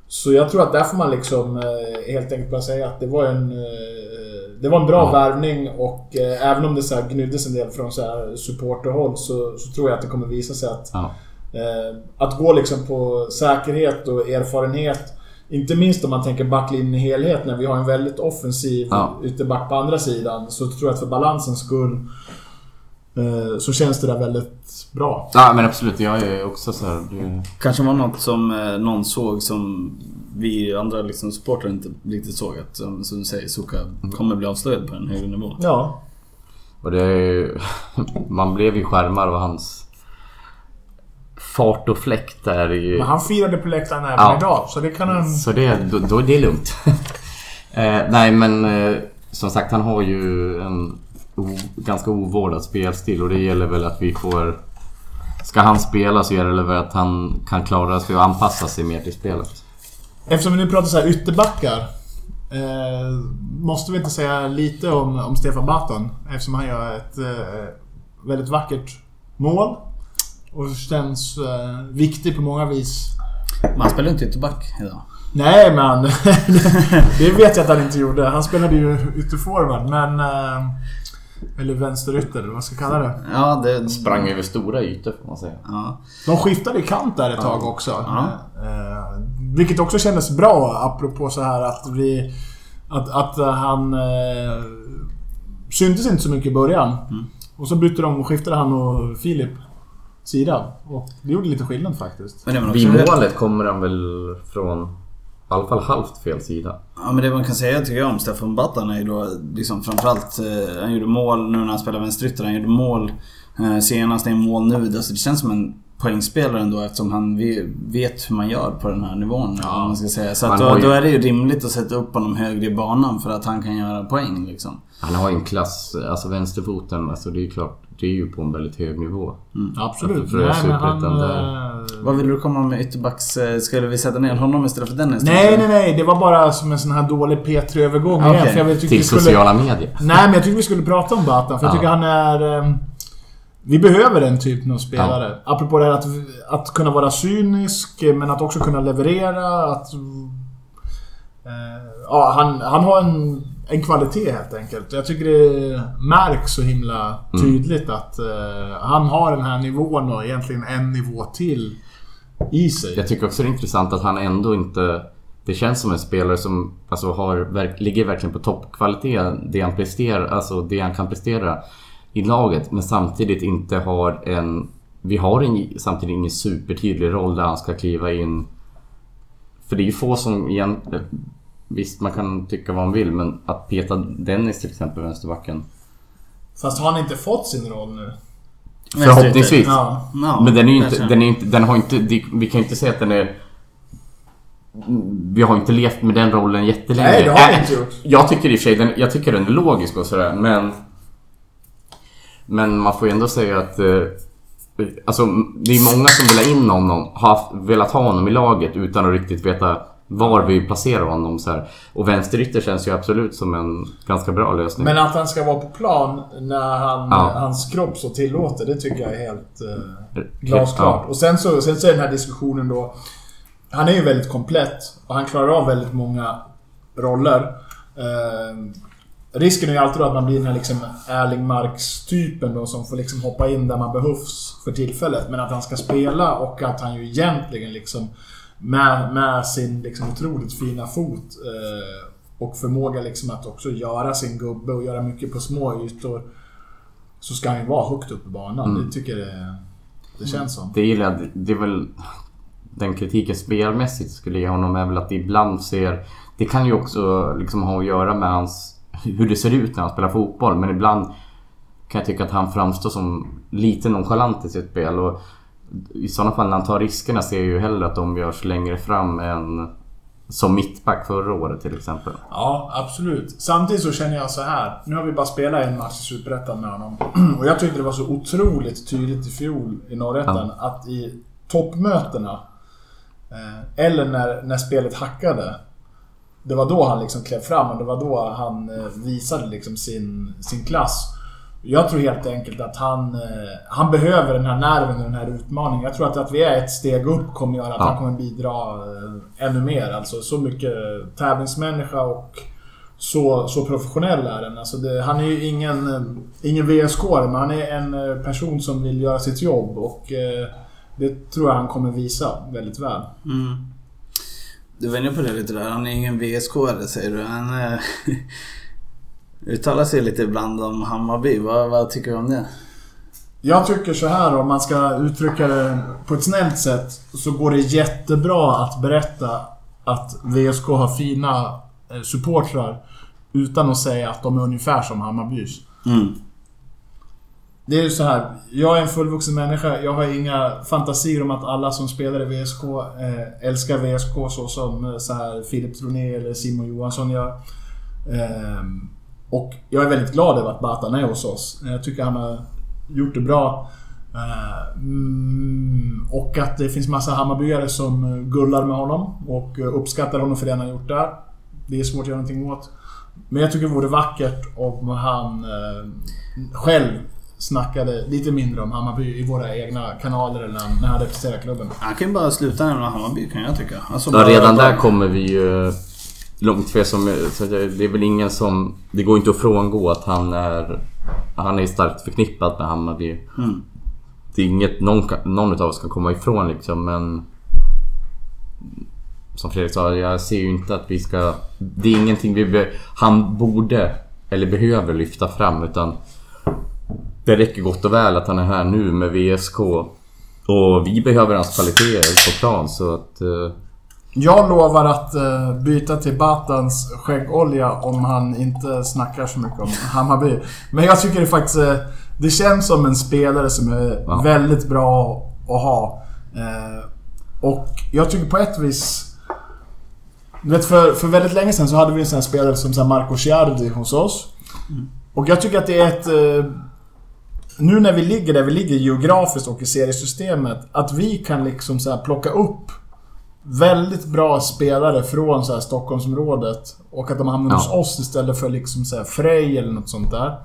Speaker 2: Så jag tror att där får man liksom eh, helt enkelt bara säga att det var en... Eh, det var en bra
Speaker 3: Ja.
Speaker 2: värvning och eh, även om det så här gnyddes en del från så här supporterhåll så, så tror jag att det kommer visa sig att
Speaker 3: Ja.
Speaker 2: Eh, att gå liksom på säkerhet och erfarenhet. Inte minst om man tänker backlinjen i helhet när vi har en väldigt offensiv
Speaker 3: Ja.
Speaker 2: ytterback på andra sidan. Så tror jag att för balansens skull eh, så känns det där väldigt bra.
Speaker 3: ja, men absolut. Jag är också så här, det,
Speaker 1: Kanske var något som eh, någon såg som vi andra liksom supportrar inte riktigt såg. Att som, som du säger, Suka kommer bli avslöjad på en högre nivå.
Speaker 2: Ja.
Speaker 3: Och det är ju, (laughs) Man blev ju skärmar av hans fart och fläkt där i...
Speaker 2: Men han firade på läktaren även
Speaker 3: Ja.
Speaker 2: idag, så det kan han...
Speaker 3: Så det, då, då är det lugnt. (laughs) eh, nej men eh, som sagt han har ju en o, ganska ovårdad spelstil och det gäller väl att vi får... Ska han spela så gäller det väl att han kan klara sig och anpassa sig mer till spelet.
Speaker 2: Eftersom vi nu pratar så här ytterbackar. Eh, måste vi inte säga lite om, om Stefan Batan? Eftersom han gör ett eh, väldigt vackert mål. Och känns eh, viktig på många vis.
Speaker 1: Man spelar inte ytterback idag.
Speaker 2: Nej men... (laughs) det vet jag att han inte gjorde. Han spelade ju ytterforward men... Eh, eller vänsterytter, vad ska kalla det.
Speaker 1: Ja, det...
Speaker 3: Sprang över stora ytor får man säga.
Speaker 1: Ja.
Speaker 2: De skiftade i kant där ett tag också.
Speaker 1: Ja.
Speaker 2: Eh, vilket också kändes bra, apropå så här att vi... Att, att han... Eh, syntes inte så mycket i början. Och så bytte de och skiftade han och Filip sida. Och det gjorde lite skillnad faktiskt.
Speaker 1: Men det man
Speaker 3: Vid målet kommer han väl från i alla fall halvt fel sida.
Speaker 1: Ja men det man kan säga tycker jag om Stefan Battan är ju då liksom framförallt eh, Han gjorde mål nu när han spelar vänsterytter. Han gjorde mål eh, senast, det är mål nu. Alltså, det känns som en poängspelare ändå eftersom han ve- vet hur man gör på den här nivån. vad man ska säga. Så då,
Speaker 3: ju-
Speaker 1: då är det ju rimligt att sätta upp honom högre i banan för att han kan göra poäng liksom.
Speaker 3: Han har ju en klass, alltså vänsterfoten, alltså det är ju klart, det är ju på en väldigt hög nivå.
Speaker 2: Absolut.
Speaker 3: För det är
Speaker 2: Nej, men han...
Speaker 3: superettan
Speaker 2: eh,
Speaker 1: Vad vill du komma med ytterbacks... eh, Skulle vi sätta ner honom istället för Dennis?
Speaker 2: Nej, nej, nej. Det var bara som en sån här dålig P3-övergång
Speaker 1: Okej.
Speaker 2: igen. För jag tyckte vi
Speaker 3: Till
Speaker 2: skulle...
Speaker 3: sociala medier.
Speaker 2: Nej, men jag tycker vi skulle prata om Batan. För jag
Speaker 3: Ja.
Speaker 2: tycker han är... eh, Vi behöver den typen av spelare. Apropå det här att, att kunna vara cynisk, men att också kunna leverera. Att... eh, ja, han, han har en, en kvalitet helt enkelt. Jag tycker det märks så himla tydligt att eh, han har den här nivån och egentligen en nivå till i sig.
Speaker 3: Jag tycker också det är intressant att han ändå inte... Det känns som en spelare som alltså, har, ligger verkligen på toppkvalitet, det han presterar, alltså det han kan prestera i laget, men samtidigt inte har en... Vi har en, samtidigt ingen supertydlig roll där han ska kliva in. För det är ju få som igen... Visst, man kan tycka vad man vill, men att peta Dennis till exempel, vänsterbacken.
Speaker 2: Fast har han inte fått sin roll nu?
Speaker 3: Förhoppningsvis.
Speaker 2: Ja.
Speaker 1: Ja,
Speaker 3: Men den är ju inte, den är inte, den har inte, vi kan ju inte säga att den är... Vi har inte levt med den rollen jättelänge.
Speaker 2: Nej, det har vi
Speaker 3: Äh,
Speaker 2: inte gjort.
Speaker 3: Jag tycker i och för sig, den, jag tycker den är logisk och sådär, men... Men man får ju ändå säga att... Eh, alltså, det är många som vill ha in honom, har velat ha honom i laget utan att riktigt veta var vi placerar honom så här. Och vänsterytter känns ju absolut som en ganska bra lösning.
Speaker 2: Men att han ska vara på plan när han,
Speaker 3: Ja.
Speaker 2: hans kropp så tillåter, det tycker jag är helt eh,
Speaker 3: Ja.
Speaker 2: glasklart. Och sen så, sen så är den här diskussionen då... Han är ju väldigt komplett och han klarar av väldigt många roller. Eh, risken är ju alltid då att man blir den här liksom Erling Marks-typen då som får liksom hoppa in där man behövs för tillfället. Men att han ska spela och att han ju egentligen liksom med, med sin liksom otroligt fina fot eh, och förmåga liksom att också göra sin gubbe och göra mycket på små ytor. Så ska han ju vara högt upp i banan. Det tycker jag det, det känns som.
Speaker 3: Det gillar jag. Det är väl den kritiken spelmässigt skulle ge honom är väl att det ibland ser... Det kan ju också liksom ha att göra med hans... Hur det ser ut när han spelar fotboll. Men ibland kan jag tycka att han framstår som lite nonchalant i sitt spel. Och I sådana fall när han tar riskerna ser jag ju hellre att de görs längre fram än som mittback förra året till exempel.
Speaker 2: Ja, absolut. Samtidigt så känner jag så här. Nu har vi bara spelat en match i Superettan med honom. (clears throat) Och jag tyckte det var så otroligt tydligt i fjol i Norrettan att i toppmötena eh, eller när, när spelet hackade. Det var då han liksom klev fram och det var då han eh, visade liksom sin, sin klass. Jag tror helt enkelt att han, eh, han behöver den här nerven och den här utmaningen. Jag tror att, att vi är ett steg upp kommer göra att
Speaker 3: Ja.
Speaker 2: han kommer bidra eh, ännu mer. Alltså så mycket tävlingsmänniska och så, så professionell är den. Alltså det, han är ju ingen, ingen VSK men han är en person som vill göra sitt jobb och det tror jag han kommer visa väldigt väl.
Speaker 1: Mm. Du var inne på det lite där. Han är ingen VSK säger du. Han eh, (laughs) uttalar sig lite ibland om Hammarby. Vad, vad tycker du om det?
Speaker 2: Jag tycker så här om man ska uttrycka det på ett snällt sätt så går det jättebra att berätta att VSK har fina eh, supportrar utan att säga att de är ungefär som Hammarbys.
Speaker 1: Mm.
Speaker 2: Det är ju så här. Jag är en fullvuxen människa. Jag har inga fantasier om att alla som spelar i VSK eh, älskar VSK så som eh, så här Filip Troné eller Simon Johansson gör. Eh, och jag är väldigt glad över att Batan är hos oss. Eh, jag tycker han har gjort det bra. Eh, mm, och att det finns massa Hammarbyare som eh, gullar med honom och uppskattar honom för det han har gjort där. Det är svårt att göra någonting åt. Men jag tycker det vore vackert om han eh, själv snackade lite mindre om Hammarby i våra egna kanaler eller när han representerar klubben.
Speaker 1: Han kan ju bara sluta nämna Hammarby kan jag tycka. Alltså
Speaker 3: Ja, redan där kommer vi ju långt för som... Så det är väl ingen som... Det går inte att frångå att han är... Han är starkt förknippad med Hammarby.
Speaker 1: Mm.
Speaker 3: Det är inget någon, någon av oss kan komma ifrån liksom men... Som Fredrik sa, jag ser ju inte att vi ska... Det är ingenting vi be, han borde eller behöver lyfta fram utan... Det räcker gott och väl att han är här nu med VSK. Och vi behöver hans kvaliteter på plan så att... eh,
Speaker 2: Jag lovar att eh, byta till Batans skäggolja om han inte snackar så mycket om Hammarby. Men jag tycker det faktiskt... eh, Det känns som en spelare som är
Speaker 3: Ja.
Speaker 2: väldigt bra att ha. Eh, och jag tycker på ett vis... Du vet, för, för väldigt länge sedan så hade vi en sån här spelare som så här Marco Ciardi hos oss. Och jag tycker att det är ett... Nu när vi ligger där vi ligger geografiskt och i seriesystemet, att vi kan liksom så plocka upp väldigt bra spelare från så här Stockholmsområdet och att de hamnar
Speaker 3: Ja.
Speaker 2: hos oss istället för liksom så här Frej eller något sånt där.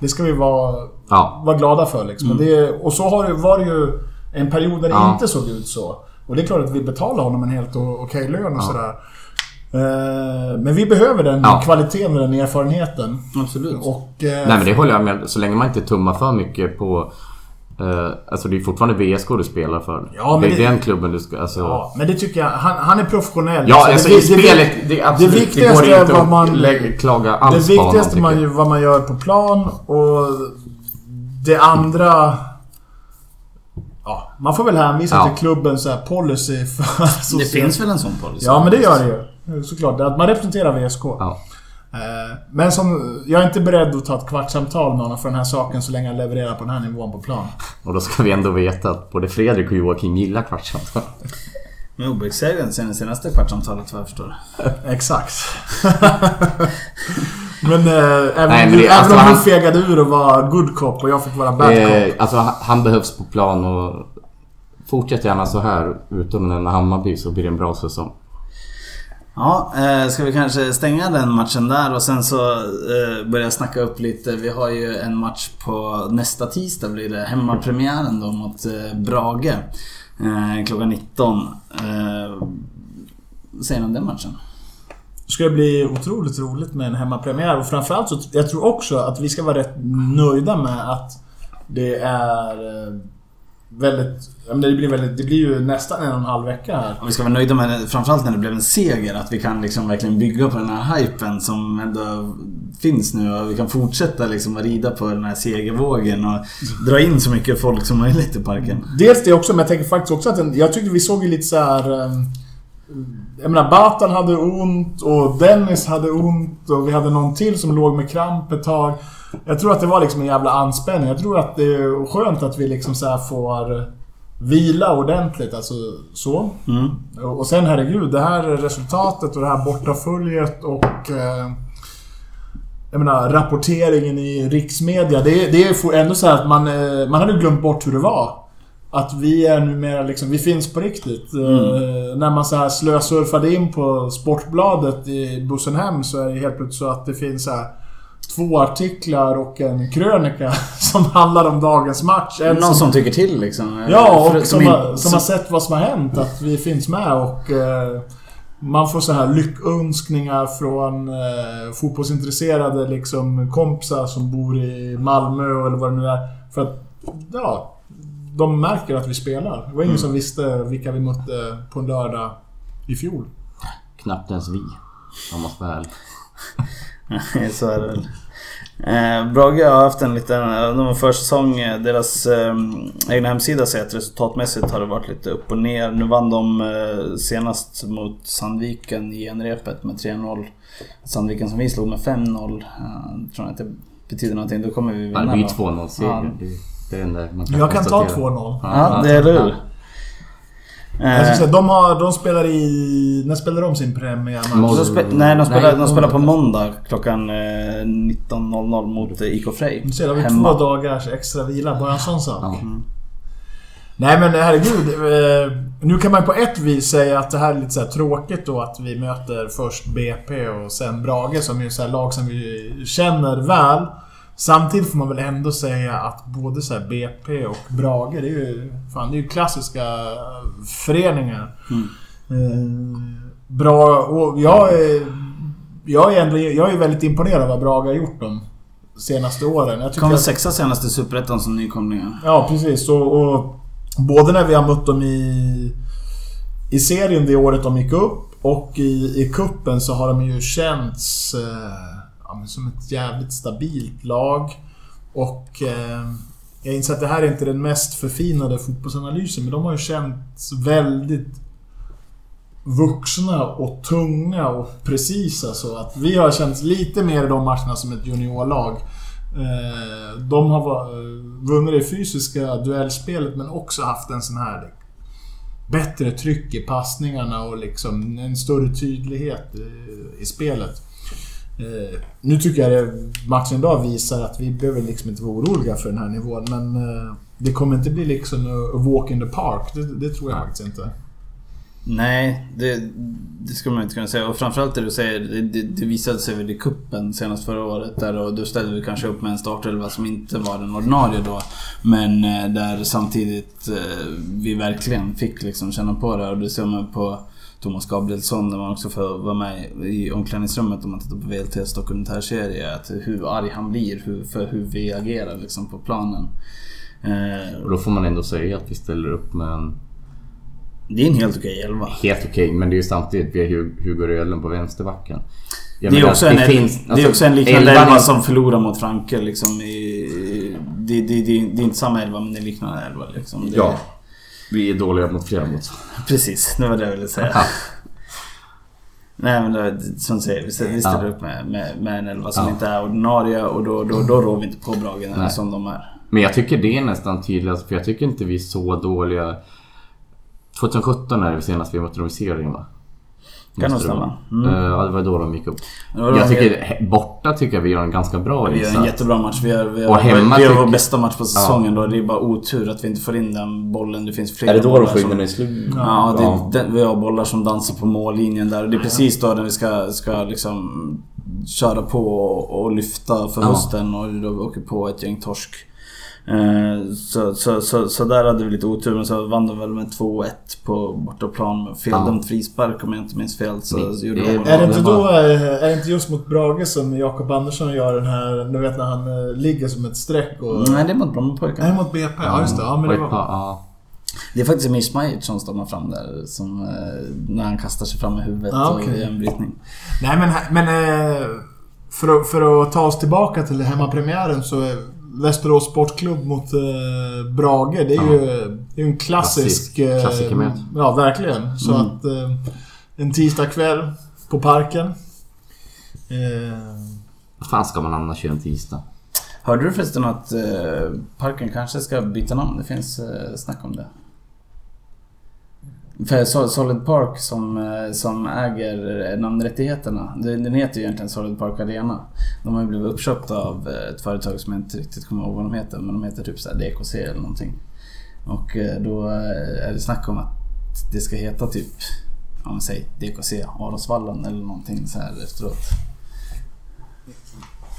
Speaker 2: Det ska vi vara,
Speaker 3: Ja,
Speaker 2: vara glada för liksom. Och, det, och så har det, var det ju en period där det
Speaker 3: Ja.
Speaker 2: inte såg ut så. Och det är klart att vi betalar honom en helt okej lön och
Speaker 3: Ja.
Speaker 2: sådär. Eh, Men vi behöver den
Speaker 3: Ja.
Speaker 2: kvaliteten och den erfarenheten.
Speaker 1: Absolut.
Speaker 2: Och... eh,
Speaker 3: nej men det håller jag med Så länge man inte tummar för mycket på... eh, alltså det är fortfarande VSK du spelar för.
Speaker 2: Ja, men
Speaker 3: det är
Speaker 2: det-
Speaker 3: den klubben du ska... Alltså,
Speaker 2: Ja, men det tycker jag. Han, han är professionell.
Speaker 3: Ja,
Speaker 2: Så
Speaker 3: alltså
Speaker 2: det-
Speaker 3: i
Speaker 2: det-
Speaker 3: spelet, det, är absolut,
Speaker 2: det
Speaker 3: det,
Speaker 2: viktigaste
Speaker 3: går
Speaker 2: är
Speaker 3: inte
Speaker 2: vad man-
Speaker 3: lägga, klaga
Speaker 2: Det
Speaker 3: alls honom,
Speaker 2: viktigaste man, ju- vad man gör på plan och det andra... Ja, man får väl hänvisa
Speaker 3: Ja.
Speaker 2: till klubbens så här policy för
Speaker 1: Det
Speaker 2: social- (laughs)
Speaker 1: finns väl en sån policy?
Speaker 2: Ja, men det gör det ju. Såklart. Att man representerar VSK.
Speaker 3: Ja.
Speaker 2: Eh, Men som... Jag är inte beredd att ta ett kvartssamtal med honom för den här saken så länge han levererar på den här nivån på plan.
Speaker 3: Och då ska vi ändå veta att både Fredrik och Joakim gillar kvartssamtal.
Speaker 1: Med OBX-serien sen det senaste kvartsamtalet vad jag förstår.
Speaker 2: Exakt. (laughs) men äh, även,
Speaker 3: Nej, men det-
Speaker 2: även
Speaker 3: alltså
Speaker 2: om
Speaker 3: han-
Speaker 2: du fegade ur och var good cop och jag fick vara bad cop.
Speaker 3: Eh, alltså han- behövs på plan och... Fortsätter gärna så här utan att nämna Hammarby så blir det en bra säsong.
Speaker 1: Ja, eh, ska vi kanske stänga den matchen där och sen så eh, börja snacka upp lite. Vi har ju en match på nästa tisdag blir det. Hemmapremiären då mot eh, Brage. Klockan 19. Vad säger ni om den matchen?
Speaker 2: Det ska bli otroligt roligt med en hemmapremiär och framförallt så jag tror också att vi ska vara rätt nöjda med att det är väldigt... Det blir, väldigt, det blir ju nästan en och en halv vecka här.
Speaker 1: Och vi ska vara nöjda med det, framförallt när det blev en seger. Att vi kan liksom verkligen bygga på den här hypen som ändå finns nu. Och vi kan fortsätta liksom rida på den här segervågen och dra in så mycket folk som möjligt i parken.
Speaker 2: Dels det också, men jag tänker faktiskt också att den, jag tyckte vi såg ju lite så här. eh, Jag menar, Batan hade ont och Dennis hade ont och vi hade någon till som låg med kramp ett tag. Jag tror att det var liksom en jävla anspänning. Jag tror att det är skönt att vi liksom så får vila ordentligt, alltså så.
Speaker 1: Mm.
Speaker 2: Och sen herregud, det här resultatet och det här bortaföljet och... Eh, jag menar, rapporteringen i riksmedia. Det, det är ändå så här att man, eh, man hade glömt bort hur det var. Att vi är numera liksom, vi finns på riktigt. Eh, när man så här slösurfade in på Sportbladet i bussen hem så är det helt plötsligt så att det finns så här två artiklar och en krönika (laughs) som handlar om dagens match. En
Speaker 1: Någon som tycker till liksom.
Speaker 2: Ja, och som, har, som har sett vad som har hänt. Att vi finns med och... Eh, man får så här lyckönskningar från eh, fotbollsintresserade liksom kompisar som bor i Malmö eller vad det nu är. För att, ja, de märker att vi spelar. Det var ingen som visste vilka vi mötte på en lördag i fjol.
Speaker 3: Knappt ens vi. Om man ska vara ärlig. (laughs)
Speaker 1: så är det väl. Eh, Brage har haft en liten, de har försäsong, eh, deras eh, egna hemsida säger att resultatmässigt har det varit lite upp och ner. Nu vann de eh, senast mot Sandviken i genrepet med 3-0. Sandviken som vi slog med 5-0. Eh, tror jag inte betyder någonting, då kommer vi vinna.
Speaker 3: Det blir ju
Speaker 1: då.
Speaker 3: 2-0 seger.
Speaker 1: Ja.
Speaker 3: Det, det är det enda man kan
Speaker 2: Jag kan ta
Speaker 3: konstatera.
Speaker 2: 2-0.
Speaker 1: Ja, det är eller Eh,
Speaker 2: säga, de, har, de spelar i... När spelar de sin premiärmatch?
Speaker 1: De spe- nej, de spelar,
Speaker 3: Nej,
Speaker 1: de spelar på
Speaker 3: måndag.
Speaker 1: klockan eh, 19.00 mot eh, IK Frej.
Speaker 2: Nu ser vi
Speaker 1: Hemma.
Speaker 2: två dagars extra vila, bara en sån sak.
Speaker 3: Ja.
Speaker 2: Nej men herregud. Eh, nu kan man på ett vis säga att det här är lite så här tråkigt då att vi möter först BP och sen Brage som är så här lag som vi känner väl. Samtidigt får man väl ändå säga att både så här BP och Brage, det är ju, fan, det är ju klassiska föreningar. Eh, bra, och jag är, jag är ändå, jag är väldigt imponerad av vad Brage har gjort de senaste åren. Jag
Speaker 1: Kom
Speaker 2: att-
Speaker 1: sexa senaste Superettan som nykomlingar.
Speaker 2: Ja, precis. Och, och både när vi har mött dem i, i serien det året de gick upp och i, i kuppen så har de ju känts eh, som ett jävligt stabilt lag. Och eh, jag inser att det här är inte den mest förfinade fotbollsanalysen, men de har ju känts väldigt vuxna och tunga och precisa så att vi har känts lite mer i de matcherna som ett juniorlag. Eh, De har eh, vunnit det fysiska duellspelet men också haft en sån här bättre tryck i passningarna och liksom en större tydlighet i spelet. Eh, Nu tycker jag det, matchen idag visar att vi behöver liksom inte vara oroliga för den här nivån men eh, det kommer inte bli liksom a walk in the park. Det, det tror jag faktiskt inte.
Speaker 1: Nej, det, det skulle man inte kunna säga. Och framförallt det du säger, det, det, det visade sig väl i kuppen senast förra året. Där, och då ställde vi kanske upp med en startelva som inte var den ordinarie då. Men eh, där samtidigt eh, vi verkligen fick liksom känna på det. Och det ser man på Thomas Gabrielsson när man också får vara med i omklädningsrummet om man tittar på VLTs dokumentärserie. Att hur arg han blir hur, för hur vi agerar liksom på planen. Eh,
Speaker 3: Och då får man ändå säga att vi ställer upp med en
Speaker 1: det är en helt okej elva.
Speaker 3: helt okej, men det är ju samtidigt vi har Hu- Hugo Rödlund på vänsterbacken. Jag
Speaker 1: Det är, också en,
Speaker 3: finns-
Speaker 1: det är
Speaker 3: alltså,
Speaker 1: också en liknande
Speaker 3: elvan-
Speaker 1: elva som förlorar mot Franke liksom i, det, det, det, det är inte samma elva men det är liknande elva liksom. Det,
Speaker 3: Ja. Vi är dåliga mot flera mot.
Speaker 1: Precis, det var det jag ville säga.
Speaker 3: Ja. (laughs)
Speaker 1: Nej men det, som du säger, vi ställer,
Speaker 3: Ja.
Speaker 1: upp med, med, med en elva som
Speaker 3: Ja.
Speaker 1: inte är ordinarie och då, då, då rår vi inte på Brage
Speaker 3: Nej.
Speaker 1: som de är.
Speaker 3: Men jag tycker det är nästan tydligast, för jag tycker inte vi är så dåliga. 2017 är det senast vi mötte dem i serien va?
Speaker 1: Kan nog stämma.
Speaker 3: vara.
Speaker 1: Mm.
Speaker 3: Eh, Ja, det var då de gick upp. Jag tycker borta tycker jag vi gör en ganska bra
Speaker 1: Vi gör en
Speaker 3: insats.
Speaker 1: jättebra match. Vi har, vi
Speaker 3: Och
Speaker 1: har,
Speaker 3: hemma
Speaker 1: vi har vår bästa match på säsongen då. Det är bara otur att vi inte får in den bollen. Det finns flera
Speaker 4: Är det då de får in den i slutet?
Speaker 1: Ja, det,
Speaker 3: Ja.
Speaker 1: Den, vi har bollar som dansar på mållinjen där. Och det är precis då när vi ska, ska liksom köra på och, och lyfta förlusten och då vi åker på ett gäng torsk. Eh, så, så, så, så där hade vi lite otur men så vann de väl med 2-1 på bortaplan med feldömd frispark om jag inte minns fel. Så
Speaker 3: Nej,
Speaker 1: gjorde
Speaker 3: det-
Speaker 1: de
Speaker 2: Är det inte då, eh, är det inte just mot Brage som Jakob Andersson gör den här, du vet när han eh, ligger som ett streck och...
Speaker 1: Nej, det är mot
Speaker 2: Nej,
Speaker 1: Brommapojkarna.
Speaker 2: mot BP. Ja, just det. Ja, men
Speaker 3: Och
Speaker 2: det var...
Speaker 3: ja.
Speaker 1: Det är faktiskt Emir Smajic som stormar fram där. Som, när han kastar sig fram med huvudet
Speaker 2: Ah,
Speaker 1: och
Speaker 2: okej.
Speaker 1: i en brytning.
Speaker 2: Nej, men, men för, att, för att ta oss tillbaka till hemmapremiären så är Västerås Sportklubb mot eh, Brage, det är
Speaker 3: Ja.
Speaker 2: ju det är en klassisk...
Speaker 3: Klassisk-
Speaker 2: eh. Ja, verkligen. Så
Speaker 1: Mm.
Speaker 2: att... Eh, en tisdagkväll på Parken. Eh,
Speaker 3: Vad fan ska man annars göra en tisdag?
Speaker 1: Hörde du förresten att eh, parken kanske ska byta namn? Det finns eh, snack om det. För Solid Park som, eh, som äger namnrättigheterna, den heter ju egentligen Solid Park Arena. De har ju blivit uppköpta av eh, ett företag som jag inte riktigt kommer ihåg vad de heter, men de heter typ så här DKC eller någonting. Och eh, då är det snack om att det ska heta typ, om man säger DKC Arosvallen eller någonting så här efteråt.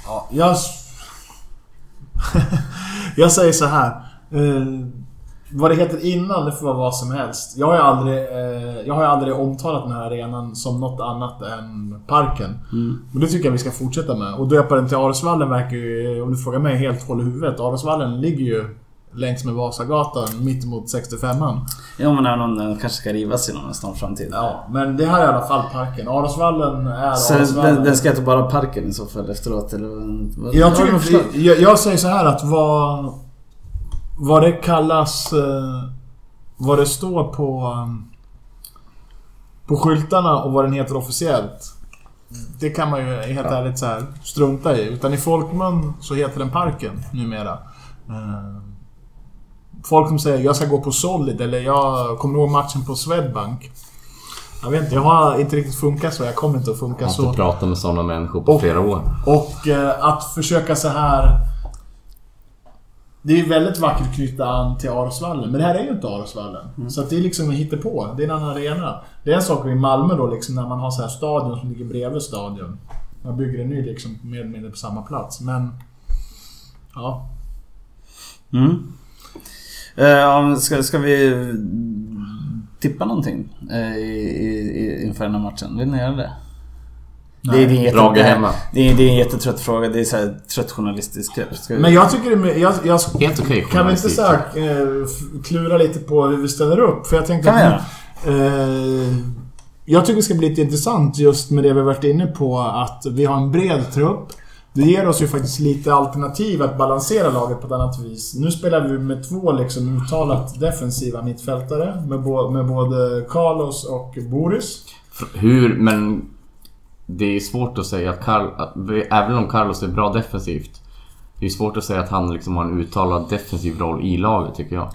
Speaker 2: Ja, jag... (laughs) jag säger så här. Vad det heter innan, det får vara vad som helst. Jag har ju aldrig, eh, jag har aldrig omtalat den här arenan som något annat än Parken. Och det tycker jag vi ska fortsätta med. Och döpa den till Arosvallen verkar ju, om du frågar mig, helt hål i huvudet. Arosvallen ligger ju längs med Vasagatan, mitt emot 65an.
Speaker 1: Ja men när någon eh, kanske ska rivas inom en snar framtid.
Speaker 2: Ja, men det här är i alla fall Parken. Arosvallen är
Speaker 1: Så
Speaker 2: Arosvallen.
Speaker 1: den, den ska heta bara parken i så fall efteråt eller?
Speaker 2: Jag, tror,
Speaker 1: förslag?
Speaker 2: jag, jag säger så här att vad... Vad det kallas... Eh, vad det står på... Um, på skyltarna och vad den heter officiellt. det kan man ju helt ärligt så här strunta i. Utan i folkmun så heter den Parken numera. Eh, Folk som säger jag ska gå på Solid eller jag kommer ihåg matchen på Swedbank. Jag vet inte, jag har inte riktigt funkat så. Jag kommer inte att funka
Speaker 3: Jag har
Speaker 2: så.
Speaker 3: inte pratat med sådana människor på
Speaker 2: Och-
Speaker 3: flera år.
Speaker 2: Och eh, att försöka så här... Det är ju väldigt vackert att knyta an till Arosvallen, men det här är ju inte Arosvallen. Så att det är liksom en på. Det är en annan arena. Det är en sak i Malmö då, liksom, när man har så här stadion som ligger bredvid stadion. Man bygger en ny liksom, mer eller mindre på samma plats. Men... Ja.
Speaker 1: Mm. Eh, ska, ska vi tippa någonting eh, i, i, inför den här matchen? Vill ni göra det? Det är, det, är en jätte,
Speaker 3: hemma.
Speaker 1: det, är, det är en jättetrött fråga. Det är så här trött journalistisk grepp. Ska
Speaker 2: Men jag tycker det är... Jag, jag,
Speaker 3: Helt okej
Speaker 2: kan vi inte så här, eh, klura lite på hur vi ställer upp? För jag tänkte
Speaker 1: kan vi göra.
Speaker 2: Eh, jag tycker det ska bli lite intressant just med det vi har varit inne på att vi har en bred trupp. Det ger oss ju faktiskt lite alternativ att balansera laget på ett annat vis. Nu spelar vi med två liksom uttalat defensiva mittfältare. Med, bo- med både Carlos och Boris.
Speaker 3: Hur, men... Det är svårt att säga att Carl, att, även om Carlos är bra defensivt. Det är svårt att säga att han liksom har en uttalad defensiv roll i laget tycker jag.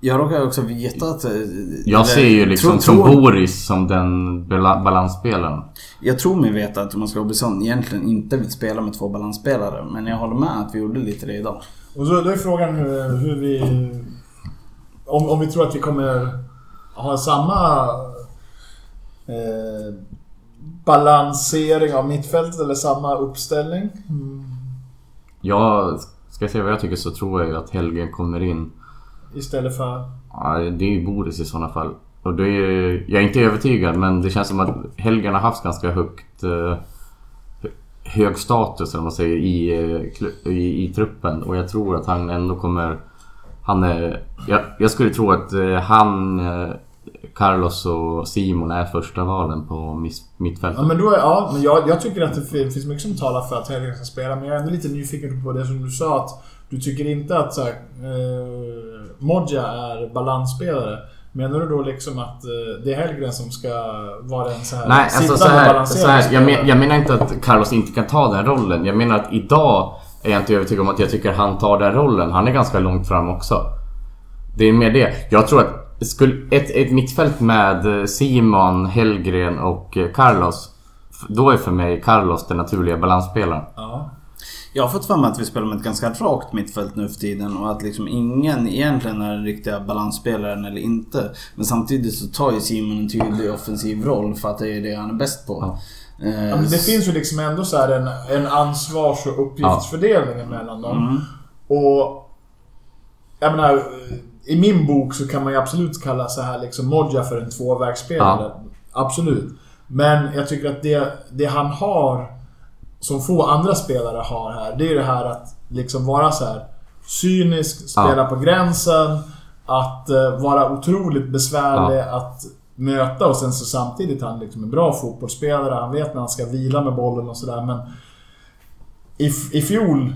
Speaker 1: Jag råkar också veta att... eh,
Speaker 3: Jag
Speaker 1: eller-
Speaker 3: ser ju liksom
Speaker 1: tror-
Speaker 3: som
Speaker 1: tror-
Speaker 3: Boris som den bala- balansspelaren.
Speaker 1: Jag tror mig veta att Thomas Robinson egentligen inte vill spela med två balansspelare. Men jag håller med att vi gjorde lite det idag.
Speaker 2: Och så, då är frågan hur, hur vi... Om, om vi tror att vi kommer ha samma eh, balansering av mittfältet eller samma uppställning.
Speaker 3: Jag ska jag säga vad jag tycker så tror jag ju att Helgen kommer in.
Speaker 2: Istället för...
Speaker 3: Ja, det är ju Boris i sådana fall. Och det är, jag är inte övertygad men det känns som att Helgen har haft ganska högt... Eh, hög status eller man säger i, eh, i, i truppen. Och jag tror att han ändå kommer... Han är... Jag, jag skulle tro att eh, han, Carlos och Simon är första valen på miss-
Speaker 2: Ja
Speaker 3: mittfältet.
Speaker 2: men då är, ja, men jag, jag tycker att det fin- finns mycket som talar för att Helgen ska spela. Men jag är ändå lite nyfiken på det som du sa att du tycker inte att så här, eh, Modja är balansspelare. Menar du då liksom att eh, det är Helgren som ska vara en så här
Speaker 3: Nej, alltså så här, så här, jag, men, jag menar inte att Carlos inte kan ta den rollen. Jag menar att idag är jag inte övertygad om att jag tycker han tar den rollen. Han är ganska långt fram också. Det är mer det. Jag tror att skulle ett, ett mittfält med eh, Simon, Hellgren och eh, Carlos. Då är för mig Carlos den naturliga balansspelaren.
Speaker 2: Ja.
Speaker 1: Jag har fått för mig att vi spelar med ett ganska rakt mittfält nu för tiden och att liksom ingen egentligen är den riktiga balansspelaren eller inte. Men samtidigt så tar ju Simon en tydlig offensiv roll för att det är det han är bäst på.
Speaker 3: Ja.
Speaker 1: Eh,
Speaker 2: Ja, men det finns ju liksom ändå så här en, en ansvars och uppgiftsfördelning mellan dem.
Speaker 1: Mm.
Speaker 2: Och... Jag menar, i min bok så kan man ju absolut kalla så här liksom Modja för en tvåvägsspelare. Absolut. Men jag tycker att det, det han har, som få andra spelare har här, det är det här att liksom vara så här cynisk, spela
Speaker 3: Ja.
Speaker 2: på gränsen, att eh, vara otroligt besvärlig att möta och sen så samtidigt han liksom en bra fotbollsspelare. Han vet när han ska vila med bollen och sådär men i, I fjol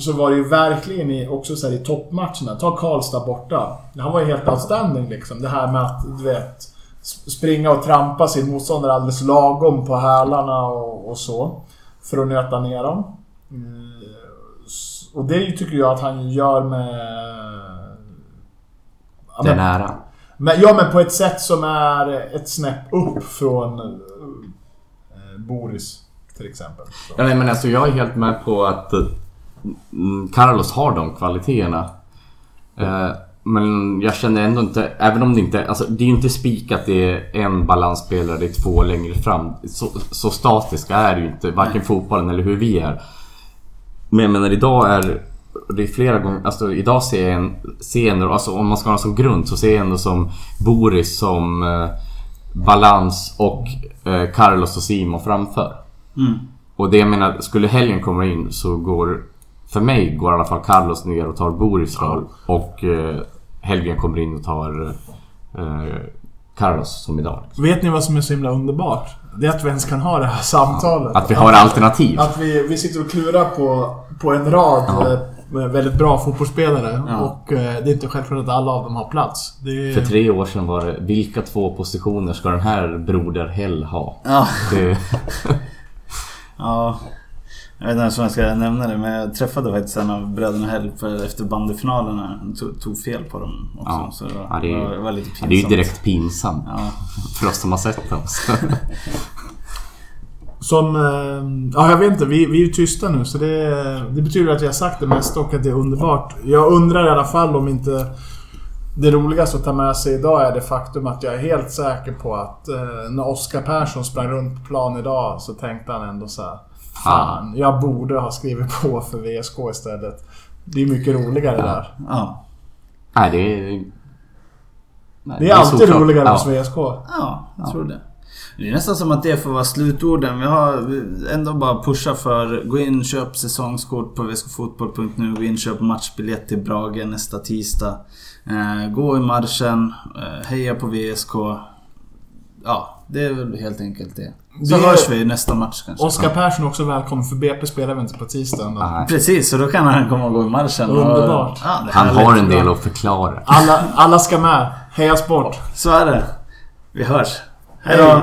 Speaker 2: så var det ju verkligen i, också så i toppmatcherna. Ta Karlstad borta. Han var ju helt outstanding liksom. Det här med att, du vet, springa och trampa sin motståndare alldeles lagom på hälarna och, och så. För att nöta ner dem. Mm, s- Och det tycker jag att han gör med... Ja,
Speaker 3: Den
Speaker 2: men,
Speaker 3: äran.
Speaker 2: men, ja, men på ett sätt som är ett snäpp upp från eh, Boris, till exempel. Så.
Speaker 3: Ja, nej, men alltså jag är helt med på att eh, Carlos har de kvaliteterna. Eh, men jag känner ändå inte, även om det inte, alltså det är ju inte spikat det är en balansspelare, det är två längre fram. Så, så statiska är det ju inte, varken fotbollen eller hur vi är. Men jag menar idag är det är flera gånger, alltså idag ser jag en scener, alltså om man ska ha som grund så ser jag ändå som Boris som eh, balans och eh, Carlos och Simon framför.
Speaker 1: Mm.
Speaker 3: Och det jag menar, skulle helgen komma in så går... För mig går i alla fall Carlos ner och tar Boris roll. Och eh, helgen kommer in och tar eh, Carlos som idag.
Speaker 2: Vet ni vad som är så himla underbart? Det är att vi ens kan ha det här samtalet.
Speaker 3: Att vi har alternativ.
Speaker 2: Att vi, vi sitter och klurar på, på en rad
Speaker 3: Ja.
Speaker 2: eh, väldigt bra fotbollsspelare.
Speaker 1: Ja.
Speaker 2: Och eh, det är inte självklart att alla av dem har plats. Är,
Speaker 3: För tre år sedan var det, vilka två positioner ska den här Broder Hell ha?
Speaker 1: Ja,
Speaker 3: Det, (laughs)
Speaker 1: ja. Jag vet inte ens om jag ska nämna det men jag träffade faktiskt en av bröderna Hell efter bandyfinalerna. Tog, tog fel på dem också.
Speaker 3: Ja.
Speaker 1: Så det var,
Speaker 3: Ja, det är-
Speaker 1: det var lite pinsamt.
Speaker 3: det är ju direkt pinsamt
Speaker 1: Ja.
Speaker 3: för oss som har sett dem. (laughs)
Speaker 2: Som... eh, Ja, jag vet inte. Vi, vi är ju tysta nu så det, det betyder att vi har sagt det mesta och att det är underbart. Jag undrar i alla fall om inte... Det roligaste att ta med sig idag är det faktum att jag är helt säker på att eh, när Oskar Persson sprang runt på plan idag så tänkte han ändå så här. Fan, jag borde ha skrivit på för VSK istället. Det är mycket roligare där.
Speaker 1: Ja.
Speaker 3: Nej, det är... Nej,
Speaker 2: Det är alltid
Speaker 3: såklart.
Speaker 2: roligare
Speaker 3: ja.
Speaker 2: hos VSK.
Speaker 1: Ja, jag tror det. Det är nästan som att det får vara slutorden. Vi har ändå bara pusha för gå in köp säsongskort på vskfotboll.nu. Gå in köp matchbiljett till Brage nästa tisdag. Eh, gå i marschen. Eh, heja på VSK. Ja, det är väl helt enkelt det. Så
Speaker 2: Det-
Speaker 1: hörs vi nästa match kanske.
Speaker 2: Oskar Persson är också välkommen för BP spelar vi inte på tisdagen.
Speaker 3: Nej.
Speaker 1: Precis, så då kan han komma och gå i marschen. och-
Speaker 2: Underbart.
Speaker 1: Ja, det är
Speaker 3: Han har en del att förklara.
Speaker 2: Alla, alla ska med. Heja sport!
Speaker 1: Så är det. Vi hörs.
Speaker 2: Hej då!